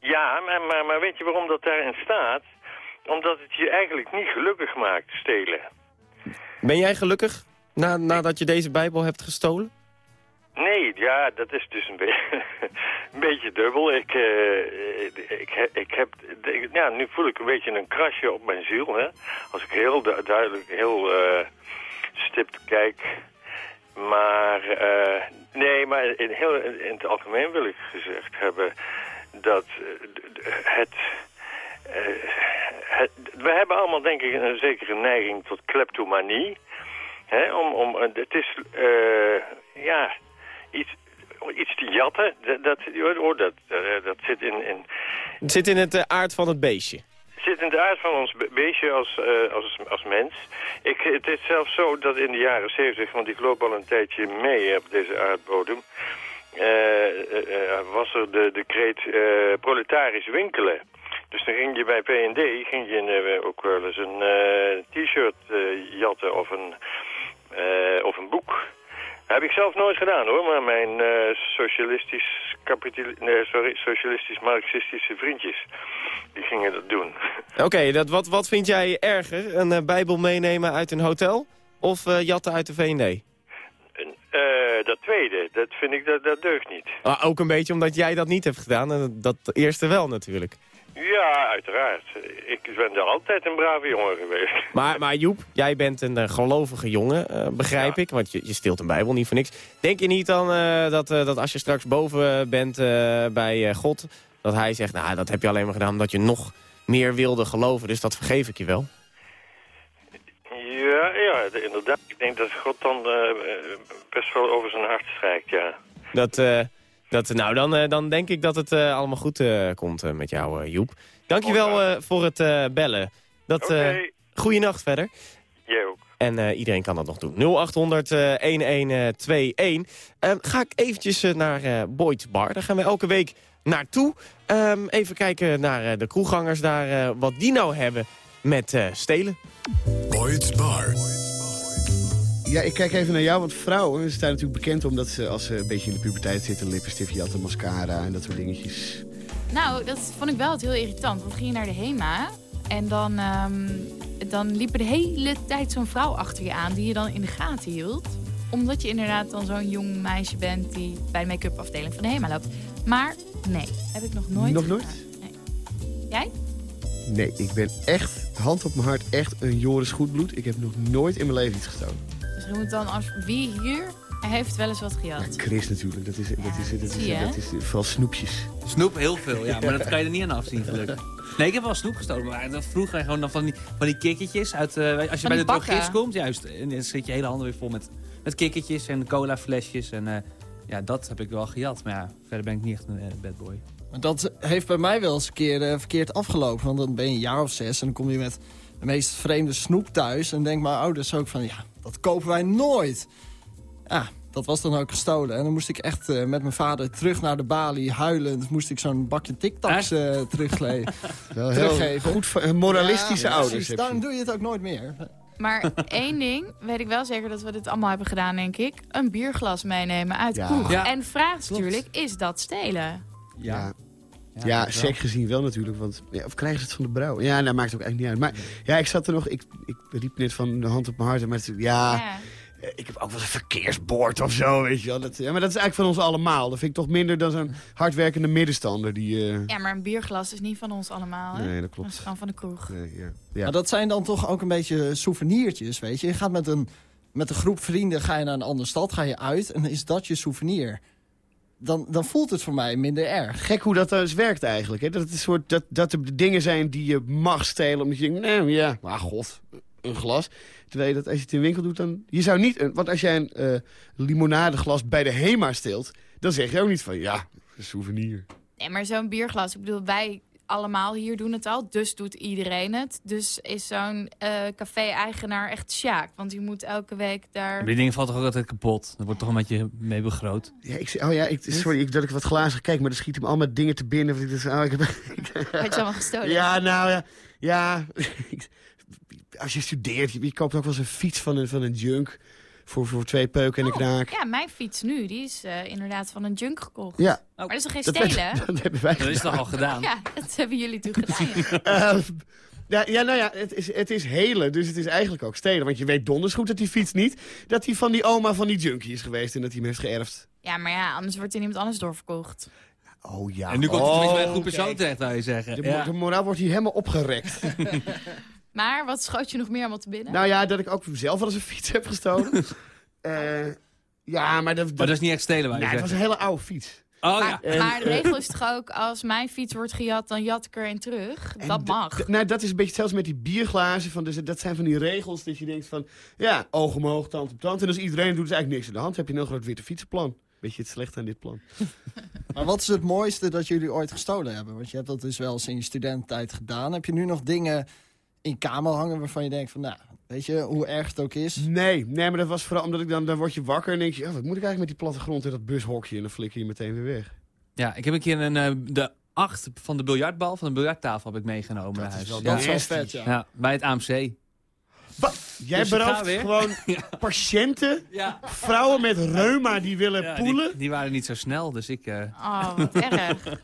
Ja, maar, maar, maar weet je waarom dat daarin staat? Omdat het je eigenlijk niet gelukkig maakt, stelen. Ben jij gelukkig na, nadat je deze Bijbel hebt gestolen? Nee, ja, dat is dus een, be- een beetje dubbel. Ik, eh, ik, ik heb, ja, nu voel ik een beetje een krasje op mijn ziel. Hè? Als ik heel du- duidelijk, heel eh, stipt kijk. Maar, eh, nee, maar in, heel, in het algemeen wil ik gezegd hebben dat het... We hebben allemaal, denk ik, een zekere neiging tot kleptomanie. Hè, om, om, eh, het is, eh, ja, iets, iets te jatten. Dat, dat, oh, dat, eh, dat zit, in, in, Het zit in het aard van het beestje. zit in de aard van ons be- beestje als, als, als mens. Ik, het is zelfs zo dat in de jaren zeventig, want ik loop al een tijdje mee op deze aardbodem... eh, was er de, de kreet proletarisch winkelen. Dus dan ging je bij P&D ging je ook wel eens een t-shirt jatten of een, eh, of een boek. Heb ik zelf nooit gedaan hoor, maar mijn eh, socialistisch, nee, sorry, socialistisch-marxistische vriendjes, die gingen dat doen. Oké, dat wat, wat vind jij erger? Een eh, Bijbel meenemen uit een hotel? Of jatten uit de V&D? Dat tweede, dat vind ik, dat, dat deugt niet. Ah, ook een beetje omdat jij dat niet hebt gedaan. En dat eerste wel natuurlijk. Ja, uiteraard. Ik ben er altijd een brave jongen geweest. Maar, maar Joep, jij bent een eh, gelovige jongen, eh, begrijp ik. Want je, je steelt een Bijbel niet voor niks. Denk je niet dan eh, dat, dat als je straks boven bent bij God... dat hij zegt, nou, dat heb je alleen maar gedaan omdat je nog meer wilde geloven. Dus dat vergeef ik je wel. Ja, ja, de- inderdaad. Ik denk dat God dan best wel over zijn hart strijkt, ja. Dat, dat, nou, dan, eh, dan denk ik dat het eh, allemaal goed eh, komt met jou, Joep. Dankjewel eh voor het eh, bellen. Dat, eh goeienacht verder. Jij ook. En eh, iedereen kan dat nog doen. 0800 eh 1121. Ehm, ga ik eventjes naar eh Boyd's Bar. Daar gaan we elke week naartoe. Ehm, even kijken naar eh, de kroeggangers daar. eh, wat die nou hebben met eh, stelen. Boyd's Bar. Ja, ik kijk even naar jou, want vrouwen staan natuurlijk bekend... omdat ze als ze een beetje in de puberteit zitten... lippenstift jatten, mascara en dat soort dingetjes. Nou, dat vond ik wel het heel irritant. Want we gingen naar de HEMA en dan, ehm, dan liep er de hele tijd zo'n vrouw achter je aan... die je dan in de gaten hield. Omdat je inderdaad dan zo'n jong meisje bent... die bij de make-up afdeling van de HEMA loopt. Maar nee, heb ik nog nooit Nog nooit? Nee. Jij? Nee, ik ben echt, hand op mijn hart, echt een Joris Goedbloed. Ik heb nog nooit in mijn leven iets gestolen. Je moet dan als wie hier heeft wel eens wat gejat. Chris natuurlijk, dat is, dat is, dat is, is, vooral snoepjes. Snoep heel veel, ja. Maar dat kan je er niet aan afzien, gelukkig. Nee, ik heb wel snoep gestolen. Maar dat vroeger gewoon dan van die, van die kikkertjes. Uit, eh, als je Van bij de drogist komt, juist. En dan zit je hele handen weer vol met, met kikkertjes en colaflesjes. En eh, ja, dat heb ik wel gejat. Maar ja, verder ben ik niet echt een eh, bad boy. Maar dat heeft bij mij wel eens een keer eh, verkeerd afgelopen. Want dan ben je een jaar of zes en dan kom je met de meest vreemde snoep thuis. En denk mijn ouders ook van, ja, dat kopen wij nooit. Ja, dat was dan ook gestolen. En dan moest ik echt eh, met mijn vader terug naar de balie, huilend... moest ik zo'n bakje tic-tacs eh heel teruggeven. goed, voor- moralistische Ja, ouders precies. Daarom doe je het ook nooit meer. Maar één ding weet ik wel zeker dat we dit allemaal hebben gedaan, denk ik. Een bierglas meenemen uit Ja. kroeg. Ja. En vraag is natuurlijk, is dat stelen? Ja. Ja, sec gezien wel natuurlijk. Want, ja, of krijgen ze het van de brouw? Ja, dat maakt ook eigenlijk niet uit. Maar ja, ik zat er nog... Ik, ik riep net van de hand op mijn hart. Maar het- ja, Ja. eh, ik heb ook wel eens een verkeersbord of zo, weet je wel. Dat, ja, maar dat is eigenlijk van ons allemaal. Dat vind ik toch minder dan zo'n hardwerkende middenstander. Die, eh, Ja, maar een bierglas is niet van ons allemaal, hè? Nee, dat klopt. Dat is gewoon van de kroeg. nee, ja. Ja. Maar dat zijn dan toch ook een beetje souvenirtjes, weet je. Je gaat met een, met een groep vrienden ga je naar een andere stad, ga je uit... en dan is dat je souvenir. Dan, dan voelt het voor mij minder erg. Gek hoe dat dus werkt eigenlijk. Hè? Dat, het een soort, dat, dat er dingen zijn die je mag stelen. Omdat je denkt, nee, ja, maar god, een glas. Terwijl je dat als je het in de winkel doet, dan... Je zou niet... een- Want als jij een eh, limonadeglas bij de HEMA steelt... dan zeg je ook niet van, ja, een souvenir. Nee, maar zo'n bierglas, ik bedoel, wij allemaal hier doen het al, dus doet iedereen het. Dus is zo'n eh, café-eigenaar echt sjaak, want die moet elke week daar... Maar die ding valt toch ook altijd kapot? Dat wordt toch een beetje mee begroot. Ja, ik, zeg- oh ja, ik, sorry ik, dat ik wat glazig kijk, maar er schiet hem allemaal dingen te binnen. Want ik, dus, oh, ik heb, Had je allemaal gestolen? Ja, nou ja. ja als je studeert, je, je koopt ook wel eens een fiets van een, van een junk. Voor, voor twee peuken en een knaak. Ja, mijn fiets nu, die is eh, inderdaad van een junk gekocht. Ja. Maar dat is toch geen Dat stelen? dat hebben wij Dat is toch al gedaan? Ja, dat hebben jullie toen gedaan. Eh, ja, ja, nou ja, het is, het is helen, dus het is eigenlijk ook stelen. Want je weet donders goed dat die fiets niet... dat hij van die oma van die junkie is geweest en dat hij hem heeft geërfd. Ja, maar ja, anders wordt er iemand anders doorverkocht. Oh ja. En nu komt het tenminste bij een goed Oh, persoon terecht, zou je zeggen. De, Ja. de moraal wordt hier helemaal opgerekt. Maar wat schoot je nog meer allemaal te binnen? nou ja, dat ik ook zelf wel eens een fiets heb gestolen. Eh, ja, maar dat, Maar dat is niet echt stelen, waar je Nee, het was een hele oude fiets. Oh maar, ja. En, maar de eh, regel is toch ook, als mijn fiets wordt gejat, dan jat ik er een terug. Dat mag. nou, dat is een beetje zelfs met die bierglazen. Van, dus, dat zijn van die regels dat je denkt van... Ja, oog omhoog, tand op tand. En als iedereen doet, is eigenlijk niks aan de hand. Heb je een heel groot witte fietsenplan. Beetje het slechte aan dit plan. Maar wat is het mooiste dat jullie ooit gestolen hebben? Want je hebt dat dus wel eens in je studententijd gedaan. Heb je nu nog dingen in kamer hangen waarvan je denkt van... nou, weet je, hoe erg het ook is? Nee, nee, maar dat was vooral omdat ik dan... Dan word je wakker en denk je... Ja, wat moet ik eigenlijk met die plattegrond in dat bushokje? En dan flikker je meteen weer weg. Ja, ik heb een keer een, eh, de acht van de biljartbal, van de biljarttafel heb ik meegenomen naar is huis. wel ja. Dat is wel vet, ja. Ja, bij het AMC. Wat? Jij Dus berooft gewoon patiënten, Ja. vrouwen met reuma die willen Ja, poelen. die, die waren niet zo snel, dus ik... eh, Oh, wat erg.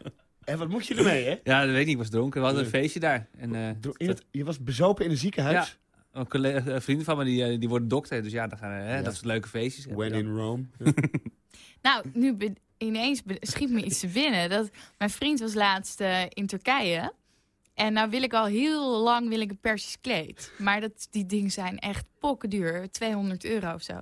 En wat moet je ermee, hè? ja, dat weet ik niet, ik was dronken. We hadden een feestje daar. En, eh, Door- in het- je was bezopen in een ziekenhuis. een collega, eh, vrienden van me, die, eh, die worden dokter. Dus ja, dan gaan, hè, Ja. dat is leuke feestjes. When in Rome. Nou, nu ineens schiet me iets te binnen. Dat, mijn vriend was laatst in Turkije. En nou wil ik al heel lang wil ik een Persisch kleed. Maar dat, die dingen zijn echt pokkenduur. 200 euro of zo.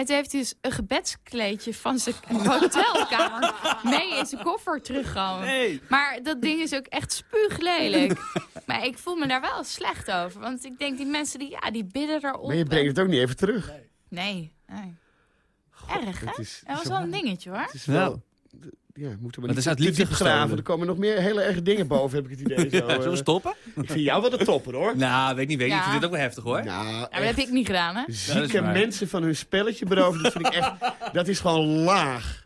En toen heeft hij dus een gebedskleedje van zijn hotelkamer mee in zijn koffer teruggehouden. Nee. Maar dat ding is ook echt spuuglelijk. maar ik voel me daar wel slecht over. Want ik denk, die mensen die, ja, die bidden erop. Maar je brengt het ook niet even terug. Nee, nee. Erg, hè? is- dat was wel een dingetje, hoor. Het is wel... Ja, moeten we Maar niet het is te- uit te liefde diep graven. Er komen nog meer hele erge dingen boven, heb ik het idee. Zo, Zullen we eh. stoppen? ik vind jou wel de topper, hoor. Nou, weet niet, weet niet. Ik Ja. vind dit ook wel heftig, hoor. Nou, Ja, maar dat heb ik niet gedaan, hè? zieke mensen van hun spelletje beroven, dat vind ik echt... Dat is gewoon laag.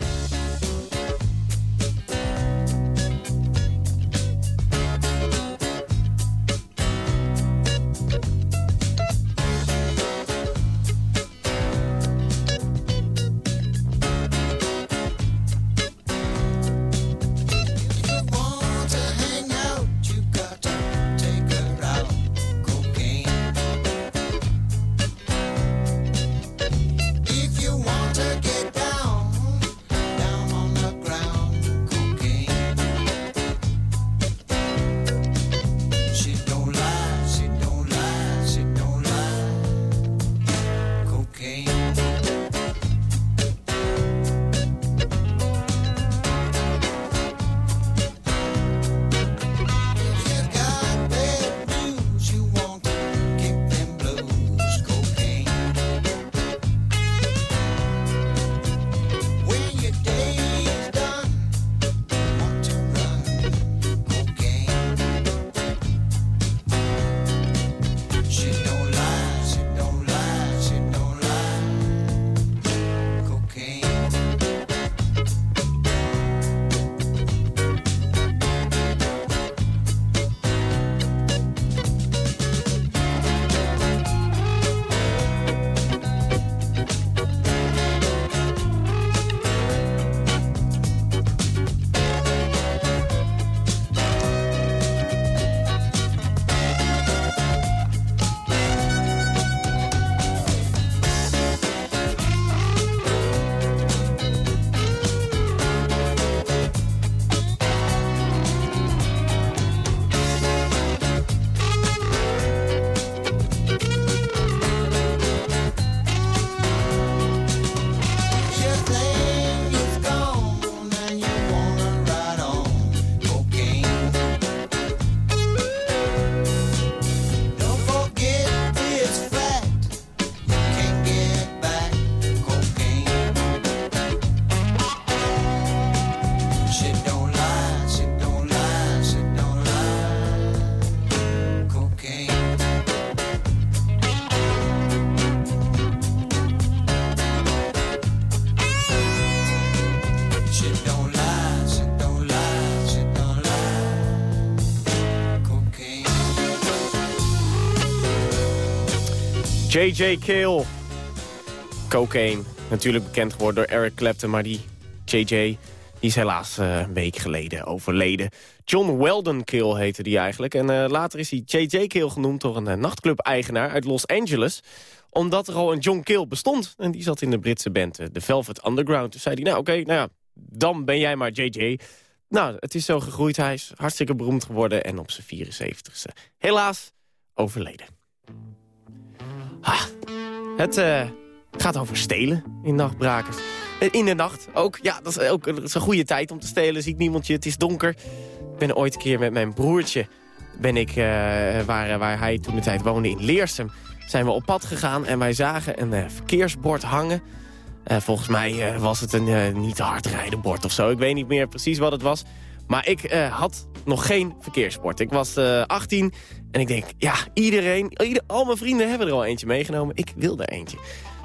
J.J. Kale. Cocaine. Natuurlijk bekend geworden door Eric Clapton, maar die J.J. die is helaas eh, een week geleden overleden. John Weldon Kale heette die eigenlijk. En eh, later is hij J.J. Kale genoemd door een eh, nachtclub-eigenaar uit Los Angeles omdat er al een John Kale bestond. En die zat in de Britse band, The Velvet Underground. Dus zei hij, nou oké, nou ja, dan ben jij maar JJ. Nou, het is zo gegroeid. Hij is hartstikke beroemd geworden. En op zijn 74ste helaas overleden. Het eh, gaat over stelen in nachtbrakers. Eh, In de nacht ook. Ja, dat is ook een goede tijd om te stelen. Ziet niemand je, het is donker. Ik ben ooit een keer met mijn broertje... Ben ik, eh, waar, waar hij toen de tijd woonde in Leersum... zijn we op pad gegaan en wij zagen een verkeersbord hangen. Volgens mij was het een niet hard rijden bord of zo. Ik weet niet meer precies wat het was. Maar ik eh, had nog geen verkeersbord. Ik was eh 18 en ik denk, ja, iedereen, ieder, al mijn vrienden hebben er al eentje meegenomen. Ik wil er eentje.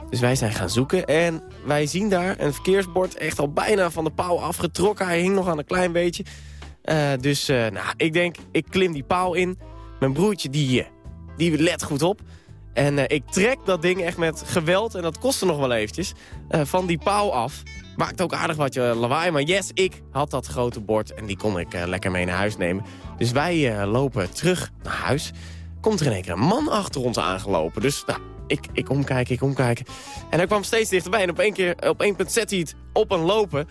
Dus wij zijn gaan zoeken en wij zien daar een verkeersbord echt al bijna van de paal afgetrokken. Hij hing nog aan een klein beetje. Eh, dus eh, nou, ik denk, ik klim die paal in. Mijn broertje, die, eh, die let goed op. En eh, ik trek dat ding echt met geweld, en dat kostte nog wel eventjes, eh, van die paal af. Maakt ook aardig wat je lawaai, maar yes, ik had dat grote bord en die kon ik eh, lekker mee naar huis nemen. Dus wij eh, lopen terug naar huis. Komt er in één keer een man achter ons aangelopen. Dus nou, ik, ik omkijken, ik omkijken. En hij kwam steeds dichterbij en op één, keer, op één punt zet hij het op een lopen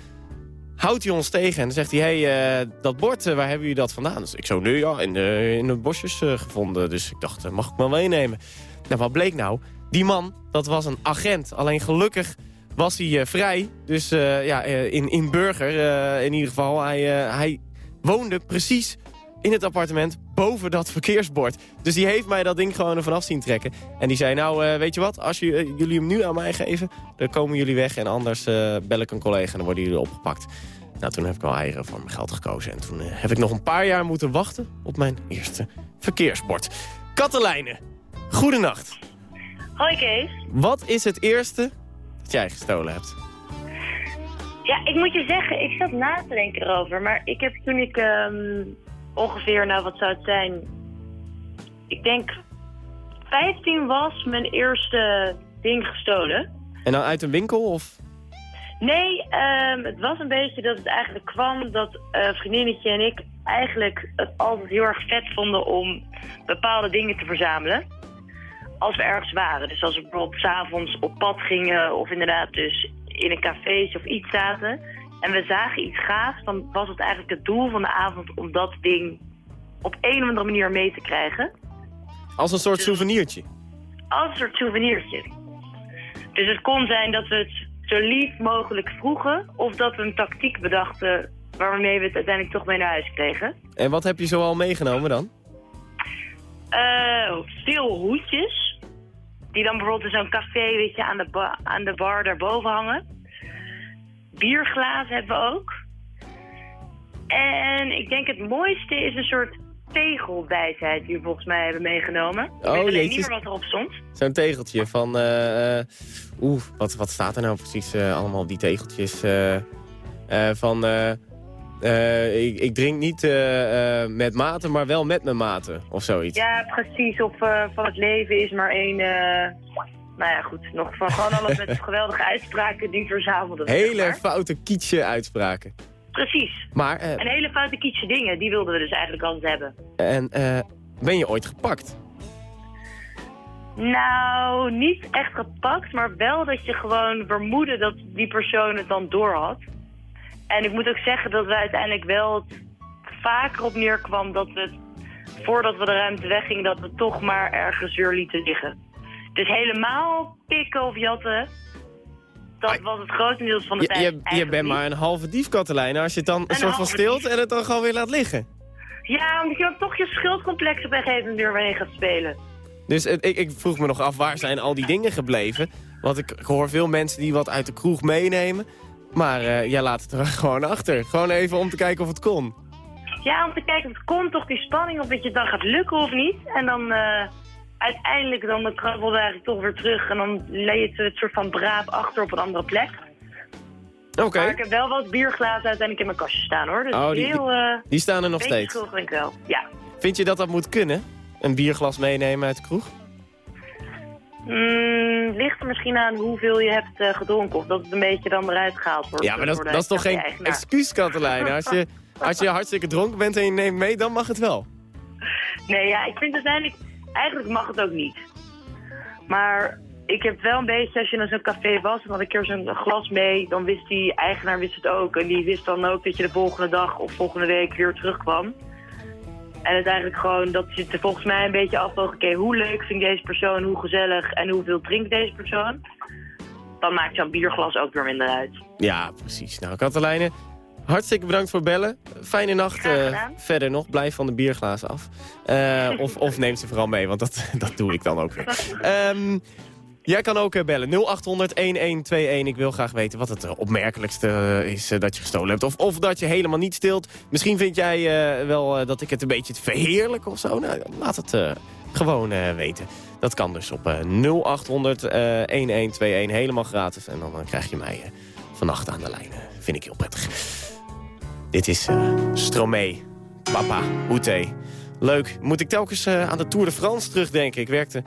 houdt hij ons tegen en zegt hij... hey, eh, dat bord, eh, waar hebben jullie dat vandaan? Dus ik zo, nu ja, in de, in de bosjes eh, gevonden. Dus ik dacht, eh, mag ik wel meenemen? Nou, wat bleek nou? Die man, dat was een agent. Alleen gelukkig was hij eh, vrij. Dus eh, ja, eh, in, in Burger in ieder geval. Hij, hij woonde precies in het appartement boven dat verkeersbord. Dus die heeft mij dat ding gewoon er vanaf zien trekken. En die zei, nou, weet je wat? Als je, jullie hem nu aan mij geven, dan komen jullie weg. En anders bel ik een collega en dan worden jullie opgepakt. Nou, toen heb ik al eieren voor mijn geld gekozen. En toen heb ik nog een paar jaar moeten wachten op mijn eerste verkeersbord. Katelijne, goedenacht. Hoi Kees. Wat is het eerste dat jij gestolen hebt? Ja, ik moet je zeggen, ik zat na te denken erover. Maar ik heb toen ik ehm, ongeveer, nou wat zou het zijn... Ik denk 15 was mijn eerste ding gestolen. En dan uit een winkel of... Nee, ehm, het was een beetje dat het eigenlijk kwam dat een vriendinnetje en ik eigenlijk het altijd heel erg vet vonden om bepaalde dingen te verzamelen. Als we ergens waren. Dus als we bijvoorbeeld s'avonds op pad gingen of inderdaad dus in een cafeetje of iets zaten. En we zagen iets gaafs, dan was het eigenlijk het doel van de avond om dat ding op een of andere manier mee te krijgen. Als een soort souvenirtje. Als een soort souvenirtje. Dus het kon zijn dat we het zo lief mogelijk vroegen... of dat we een tactiek bedachten waarmee we het uiteindelijk toch mee naar huis kregen. En wat heb je zoal meegenomen dan? Eh, veel hoedjes. Die dan bijvoorbeeld in zo'n café weet je, aan, de ba- aan de bar daarboven hangen. Bierglazen hebben we ook. En ik denk het mooiste is een soort tegelwijsheid die we volgens mij hebben meegenomen. ik Oh, weet alleen niet meer wat erop stond. Zo'n tegeltje van... eh, eh, Oeh, wat, wat staat er nou precies eh, allemaal op die tegeltjes? van... eh, ik, ik drink niet eh, eh, met mate, maar wel met mijn maten. Of zoiets. Ja, precies. Of van het leven is maar één... nou ja, goed. Nog van gewoon alles met geweldige uitspraken die verzamelden. zeg Hele maar. foute kietje uitspraken. Precies. Maar, En hele foute kietje dingen, die wilden we dus eigenlijk altijd hebben. en, ben je ooit gepakt? Nou, niet echt gepakt, maar wel dat je gewoon vermoedde dat die persoon het dan door had. En ik moet ook zeggen dat we uiteindelijk wel vaker op neerkwam dat we, voordat we de ruimte weggingen, dat we toch maar ergens weer lieten liggen. Dus helemaal pikken of jatten, dat was het grotendeels van de Je, tijd je, je bent niet. maar een halve dief, Katelijne. Als je het dan een, Een soort van stilt dief. en het dan gewoon weer laat liggen. Ja, omdat je dan toch je schuldcomplex op een gegeven moment weer gaat spelen. Dus het- ik, ik vroeg me nog af, waar zijn al die dingen gebleven? Want ik, ik hoor veel mensen die wat uit de kroeg meenemen. Maar eh, jij laat het er gewoon achter. Gewoon even om te kijken of het kon. Ja, om te kijken of het komt, toch die spanning of het je dan gaat lukken of niet. En dan eh, uiteindelijk dan krabbelde eigenlijk toch weer terug. En dan leed je het soort van braaf achter op een andere plek. Oké. Maar ik heb wel wat bierglazen uiteindelijk in mijn kastje staan hoor. Dus Oh, die- heel... eh Die staan er nog steeds. schuldig denk ik wel. Ja. Vind je dat dat moet kunnen? Een bierglas meenemen uit de kroeg? Mm, ligt er misschien aan hoeveel je hebt eh, gedronken. Of dat het een beetje dan eruit gehaald wordt. Ja, maar dat, de dat is toch geen excuus, Katelijne? Als je, als je hartstikke dronken bent en je neemt mee, dan mag het wel. Nee, ja, ik vind uiteindelijk... Eigenlijk mag het ook niet. Maar ik heb wel een beetje, als je naar zo'n café was... en had ik er zo'n glas mee, dan wist die eigenaar wist het ook. En die wist dan ook dat je de volgende dag of volgende week weer terugkwam. En het eigenlijk gewoon dat je het volgens mij een beetje afwoog... oké, hoe leuk vind ik deze persoon, hoe gezellig en hoeveel drinkt deze persoon? Dan maakt zo'n bierglas ook weer minder uit. Ja, precies. Nou, Katelijne, hartstikke bedankt voor bellen. Fijne nacht eh, verder nog. Blijf van de bierglazen af. Eh, of, of neem ze vooral mee, want dat, dat doe ik dan ook weer. jij kan ook eh, bellen. 0800-1121. Ik wil graag weten wat het eh, opmerkelijkste eh, is dat je gestolen hebt. Of, of dat je helemaal niet steelt. Misschien vind jij wel dat ik het een beetje verheerlijk of zo. Nou, laat het gewoon weten. Dat kan dus op eh 0800-1121. Helemaal gratis. En dan krijg je mij vannacht aan de lijn. Vind ik heel prettig. Dit is Stromae. Papa, Oete. Leuk. Moet ik telkens aan de Tour de France terugdenken. Ik werkte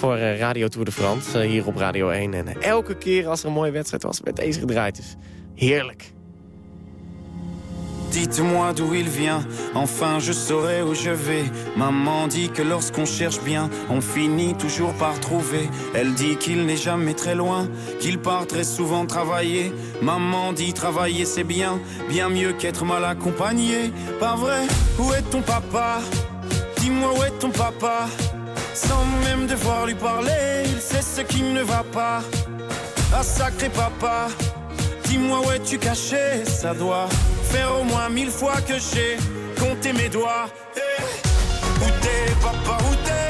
voor eh, Radio Tour de France eh, hier op Radio 1. En elke keer als er een mooie wedstrijd was, werd deze gedraaid. Dus heerlijk. Dites-moi d'où il vient, enfin je saurai où je vais. Maman dit que lorsqu'on cherche bien, on finit toujours par trouver. Elle dit qu'il n'est jamais très loin, qu'il part très souvent travailler. Maman dit travailler c'est bien, bien mieux qu'être mal accompagné. Pas vrai Où est ton papa Dis-moi où est ton papa Sans même devoir lui parler, il sait ce qui ne va pas. Ah sacré papa, dis-moi où es-tu caché? Ça doit faire au moins mille fois que j'ai compté mes doigts. Eh, papa, où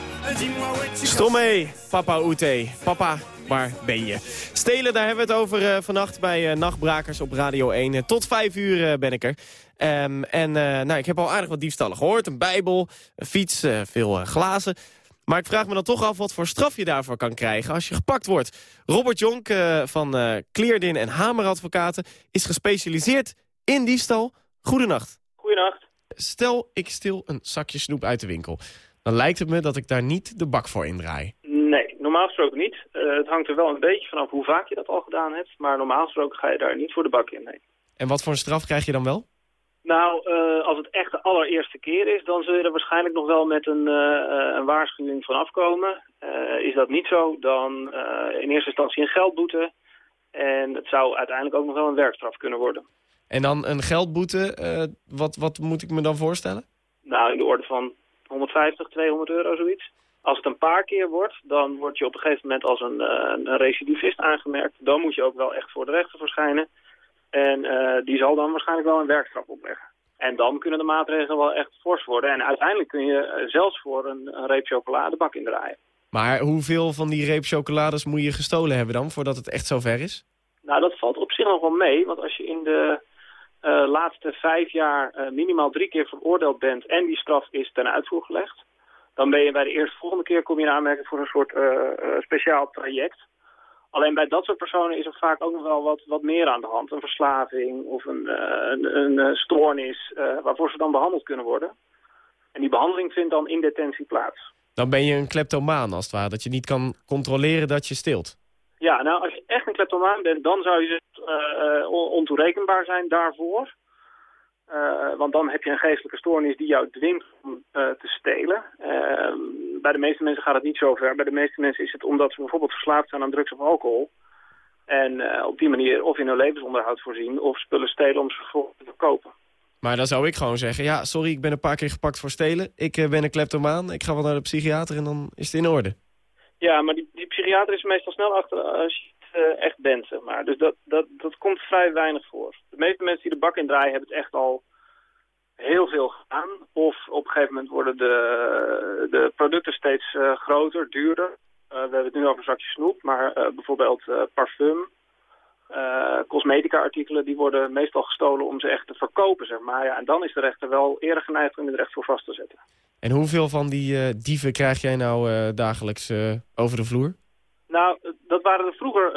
Stromae, papa Oete. Papa, waar ben je? Stelen, daar hebben we het over eh, vannacht bij eh, Nachtbrakers op Radio 1. Eh, tot vijf uur ben ik er. Ehm, en nou, ik heb al aardig wat diefstallen gehoord. Een bijbel, een fiets, veel glazen. Maar ik vraag me dan toch af wat voor straf je daarvoor kan krijgen als je gepakt wordt. Robert Jonk van eh Kleerdin en Hamer Advocaten is gespecialiseerd in diefstal. Goedenacht. Goedenacht. Stel, ik stil een zakje snoep uit de winkel. Dan lijkt het me dat ik daar niet de bak voor indraai. Nee, normaal gesproken niet. Eh, het hangt er wel een beetje vanaf hoe vaak je dat al gedaan hebt. Maar normaal gesproken ga je daar niet voor de bak in. Nee. En wat voor een straf krijg je dan wel? Nou, eh, als het echt de allereerste keer is, dan zul je er waarschijnlijk nog wel met een, eh, een waarschuwing van afkomen. Is dat niet zo, dan in eerste instantie een geldboete. En het zou uiteindelijk ook nog wel een werkstraf kunnen worden. En dan een geldboete, wat, wat moet ik me dan voorstellen? Nou, in de orde van 150, 200 euro, zoiets. Als het een paar keer wordt, dan word je op een gegeven moment als een, eh, een recidivist aangemerkt. Dan moet je ook wel echt voor de rechter verschijnen. En eh, die zal dan waarschijnlijk wel een werkstraf opleggen. En dan kunnen de maatregelen wel echt fors worden. En uiteindelijk kun je eh, zelfs voor een, een reep chocoladebak indraaien. Maar hoeveel van die reep chocolades moet je gestolen hebben dan, voordat het echt zover is? Nou, dat valt op zich nog wel mee. Want als je in de eh, laatste vijf jaar eh, minimaal drie keer veroordeeld bent... en die straf is ten uitvoer gelegd... dan ben je bij de eerste volgende keer kom je in aanmerking voor een soort eh, speciaal traject. Alleen bij dat soort personen is er vaak ook nog wel wat, wat meer aan de hand. Een verslaving of een, een, een stoornis waarvoor ze dan behandeld kunnen worden. En die behandeling vindt dan in detentie plaats. Dan ben je een kleptomaan als het ware, dat je niet kan controleren dat je steelt. Ja, nou, als je echt een kleptomaan bent, dan zou je on- ontoerekenbaar zijn daarvoor. Eh, want dan heb je een geestelijke stoornis die jou dwingt om te stelen. Eh, bij de meeste mensen gaat het niet zo ver. Bij de meeste mensen is het omdat ze bijvoorbeeld verslaafd zijn aan drugs of alcohol. En op die manier of in hun levensonderhoud voorzien of spullen stelen om ze te verkopen. Maar dan zou ik gewoon zeggen, ja, sorry, ik ben een paar keer gepakt voor stelen. Ik ben een kleptomaan, ik ga wel naar de psychiater en dan is het in orde. Ja, maar die, psychiater is meestal snel achter als je het eh, echt bent, zeg maar. Dus dat, dat, dat komt vrij weinig voor. De meeste mensen die de bak in draaien hebben het echt al heel veel gedaan. Of op een gegeven moment worden de, de producten steeds eh, groter, duurder. Eh, we hebben het nu over een zakje snoep, maar bijvoorbeeld parfum, eh, cosmetica-artikelen, die worden meestal gestolen om ze echt te verkopen, zeg maar. Ja, en dan is de rechter wel eerder geneigd om je er echt voor vast te zetten. En hoeveel van die eh, dieven krijg jij nou eh, dagelijks over de vloer? Nou, dat waren er vroeger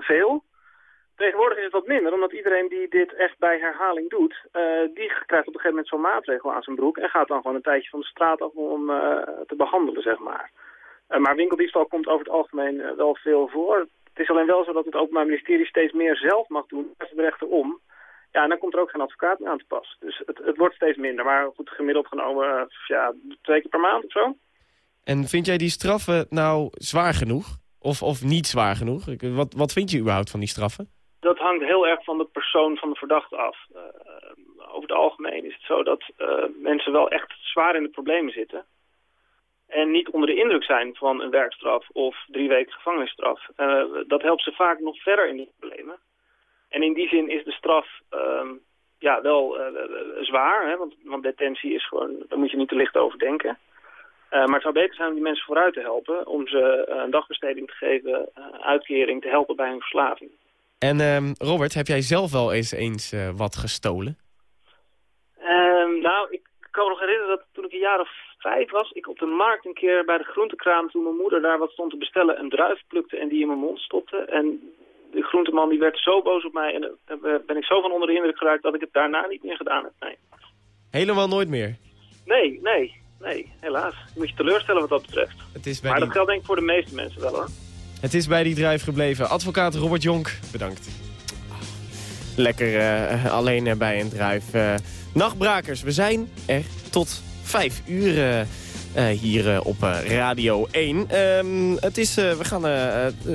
veel. Tegenwoordig is het wat minder, omdat iedereen die dit echt bij herhaling doet, die krijgt op een gegeven moment zo'n maatregel aan zijn broek en gaat dan gewoon een tijdje van de straat af om te behandelen, zeg maar. Maar winkeldiefstal komt over het algemeen wel veel voor. Het is alleen wel zo dat het Openbaar Ministerie steeds meer zelf mag doen, met de rechter om. Ja, en dan komt er ook geen advocaat meer aan te pas. Dus het, het wordt steeds minder, maar goed, gemiddeld genomen, eh, ja, twee keer per maand of zo. En vind jij die straffen nou zwaar genoeg? Of, of niet zwaar genoeg? Wat, wat vind je überhaupt van die straffen? Dat hangt heel erg van de persoon van de verdachte af. Eh, over het algemeen is het zo dat eh, mensen wel echt zwaar in de problemen zitten. En niet onder de indruk zijn van een werkstraf of drie weken gevangenisstraf. Eh, dat helpt ze vaak nog verder in die problemen. En in die zin is de straf ehm, ja, wel eh, eh, zwaar. Hè? Want, want detentie is gewoon, daar moet je niet te licht over denken. Maar het zou beter zijn om die mensen vooruit te helpen. Om ze een dagbesteding te geven, uitkering te helpen bij hun verslaving. En ehm, Robert, heb jij zelf wel eens, eens wat gestolen? Ehm, nou, ik kan me nog herinneren dat toen ik een jaar of vijf was, ik op de markt een keer bij de groentekraam, toen mijn moeder daar wat stond te bestellen, een druif plukte en die in mijn mond stopte. En de groenteman die werd zo boos op mij en daar ben ik zo van onder de indruk geraakt dat ik het daarna niet meer gedaan heb. Nee, Helemaal nooit meer. nee, nee, nee helaas. Je moet je teleurstellen wat dat betreft. Het is bij, Maar die, dat geldt denk ik voor de meeste mensen wel hoor. het is bij die drijf gebleven. Advocaat Robert Jonk, bedankt. Lekker eh, alleen eh, bij een drijf. Eh, nachtbrakers, we zijn er tot vijf uur eh, eh, hier eh, op Radio 1. Ehm, het is, we gaan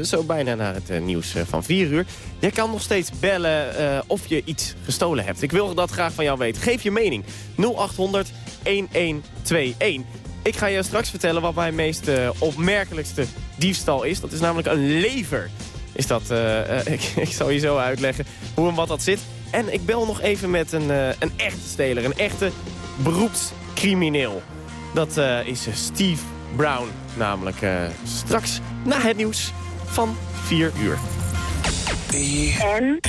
zo bijna naar het nieuws van 4 uur. Jij kan nog steeds bellen of je iets gestolen hebt. Ik wil dat graag van jou weten. Geef je mening. 0800 1121. Ik ga je straks vertellen wat mijn meest opmerkelijkste diefstal is. Dat is namelijk een lever. Is dat, ik, ik zal je zo uitleggen hoe en wat dat zit. En ik bel nog even met een, een echte steler. Een echte beroepscrimineel. Dat eh, is eh, Steve Brown. Namelijk eh, straks na het nieuws van 4 uur. En?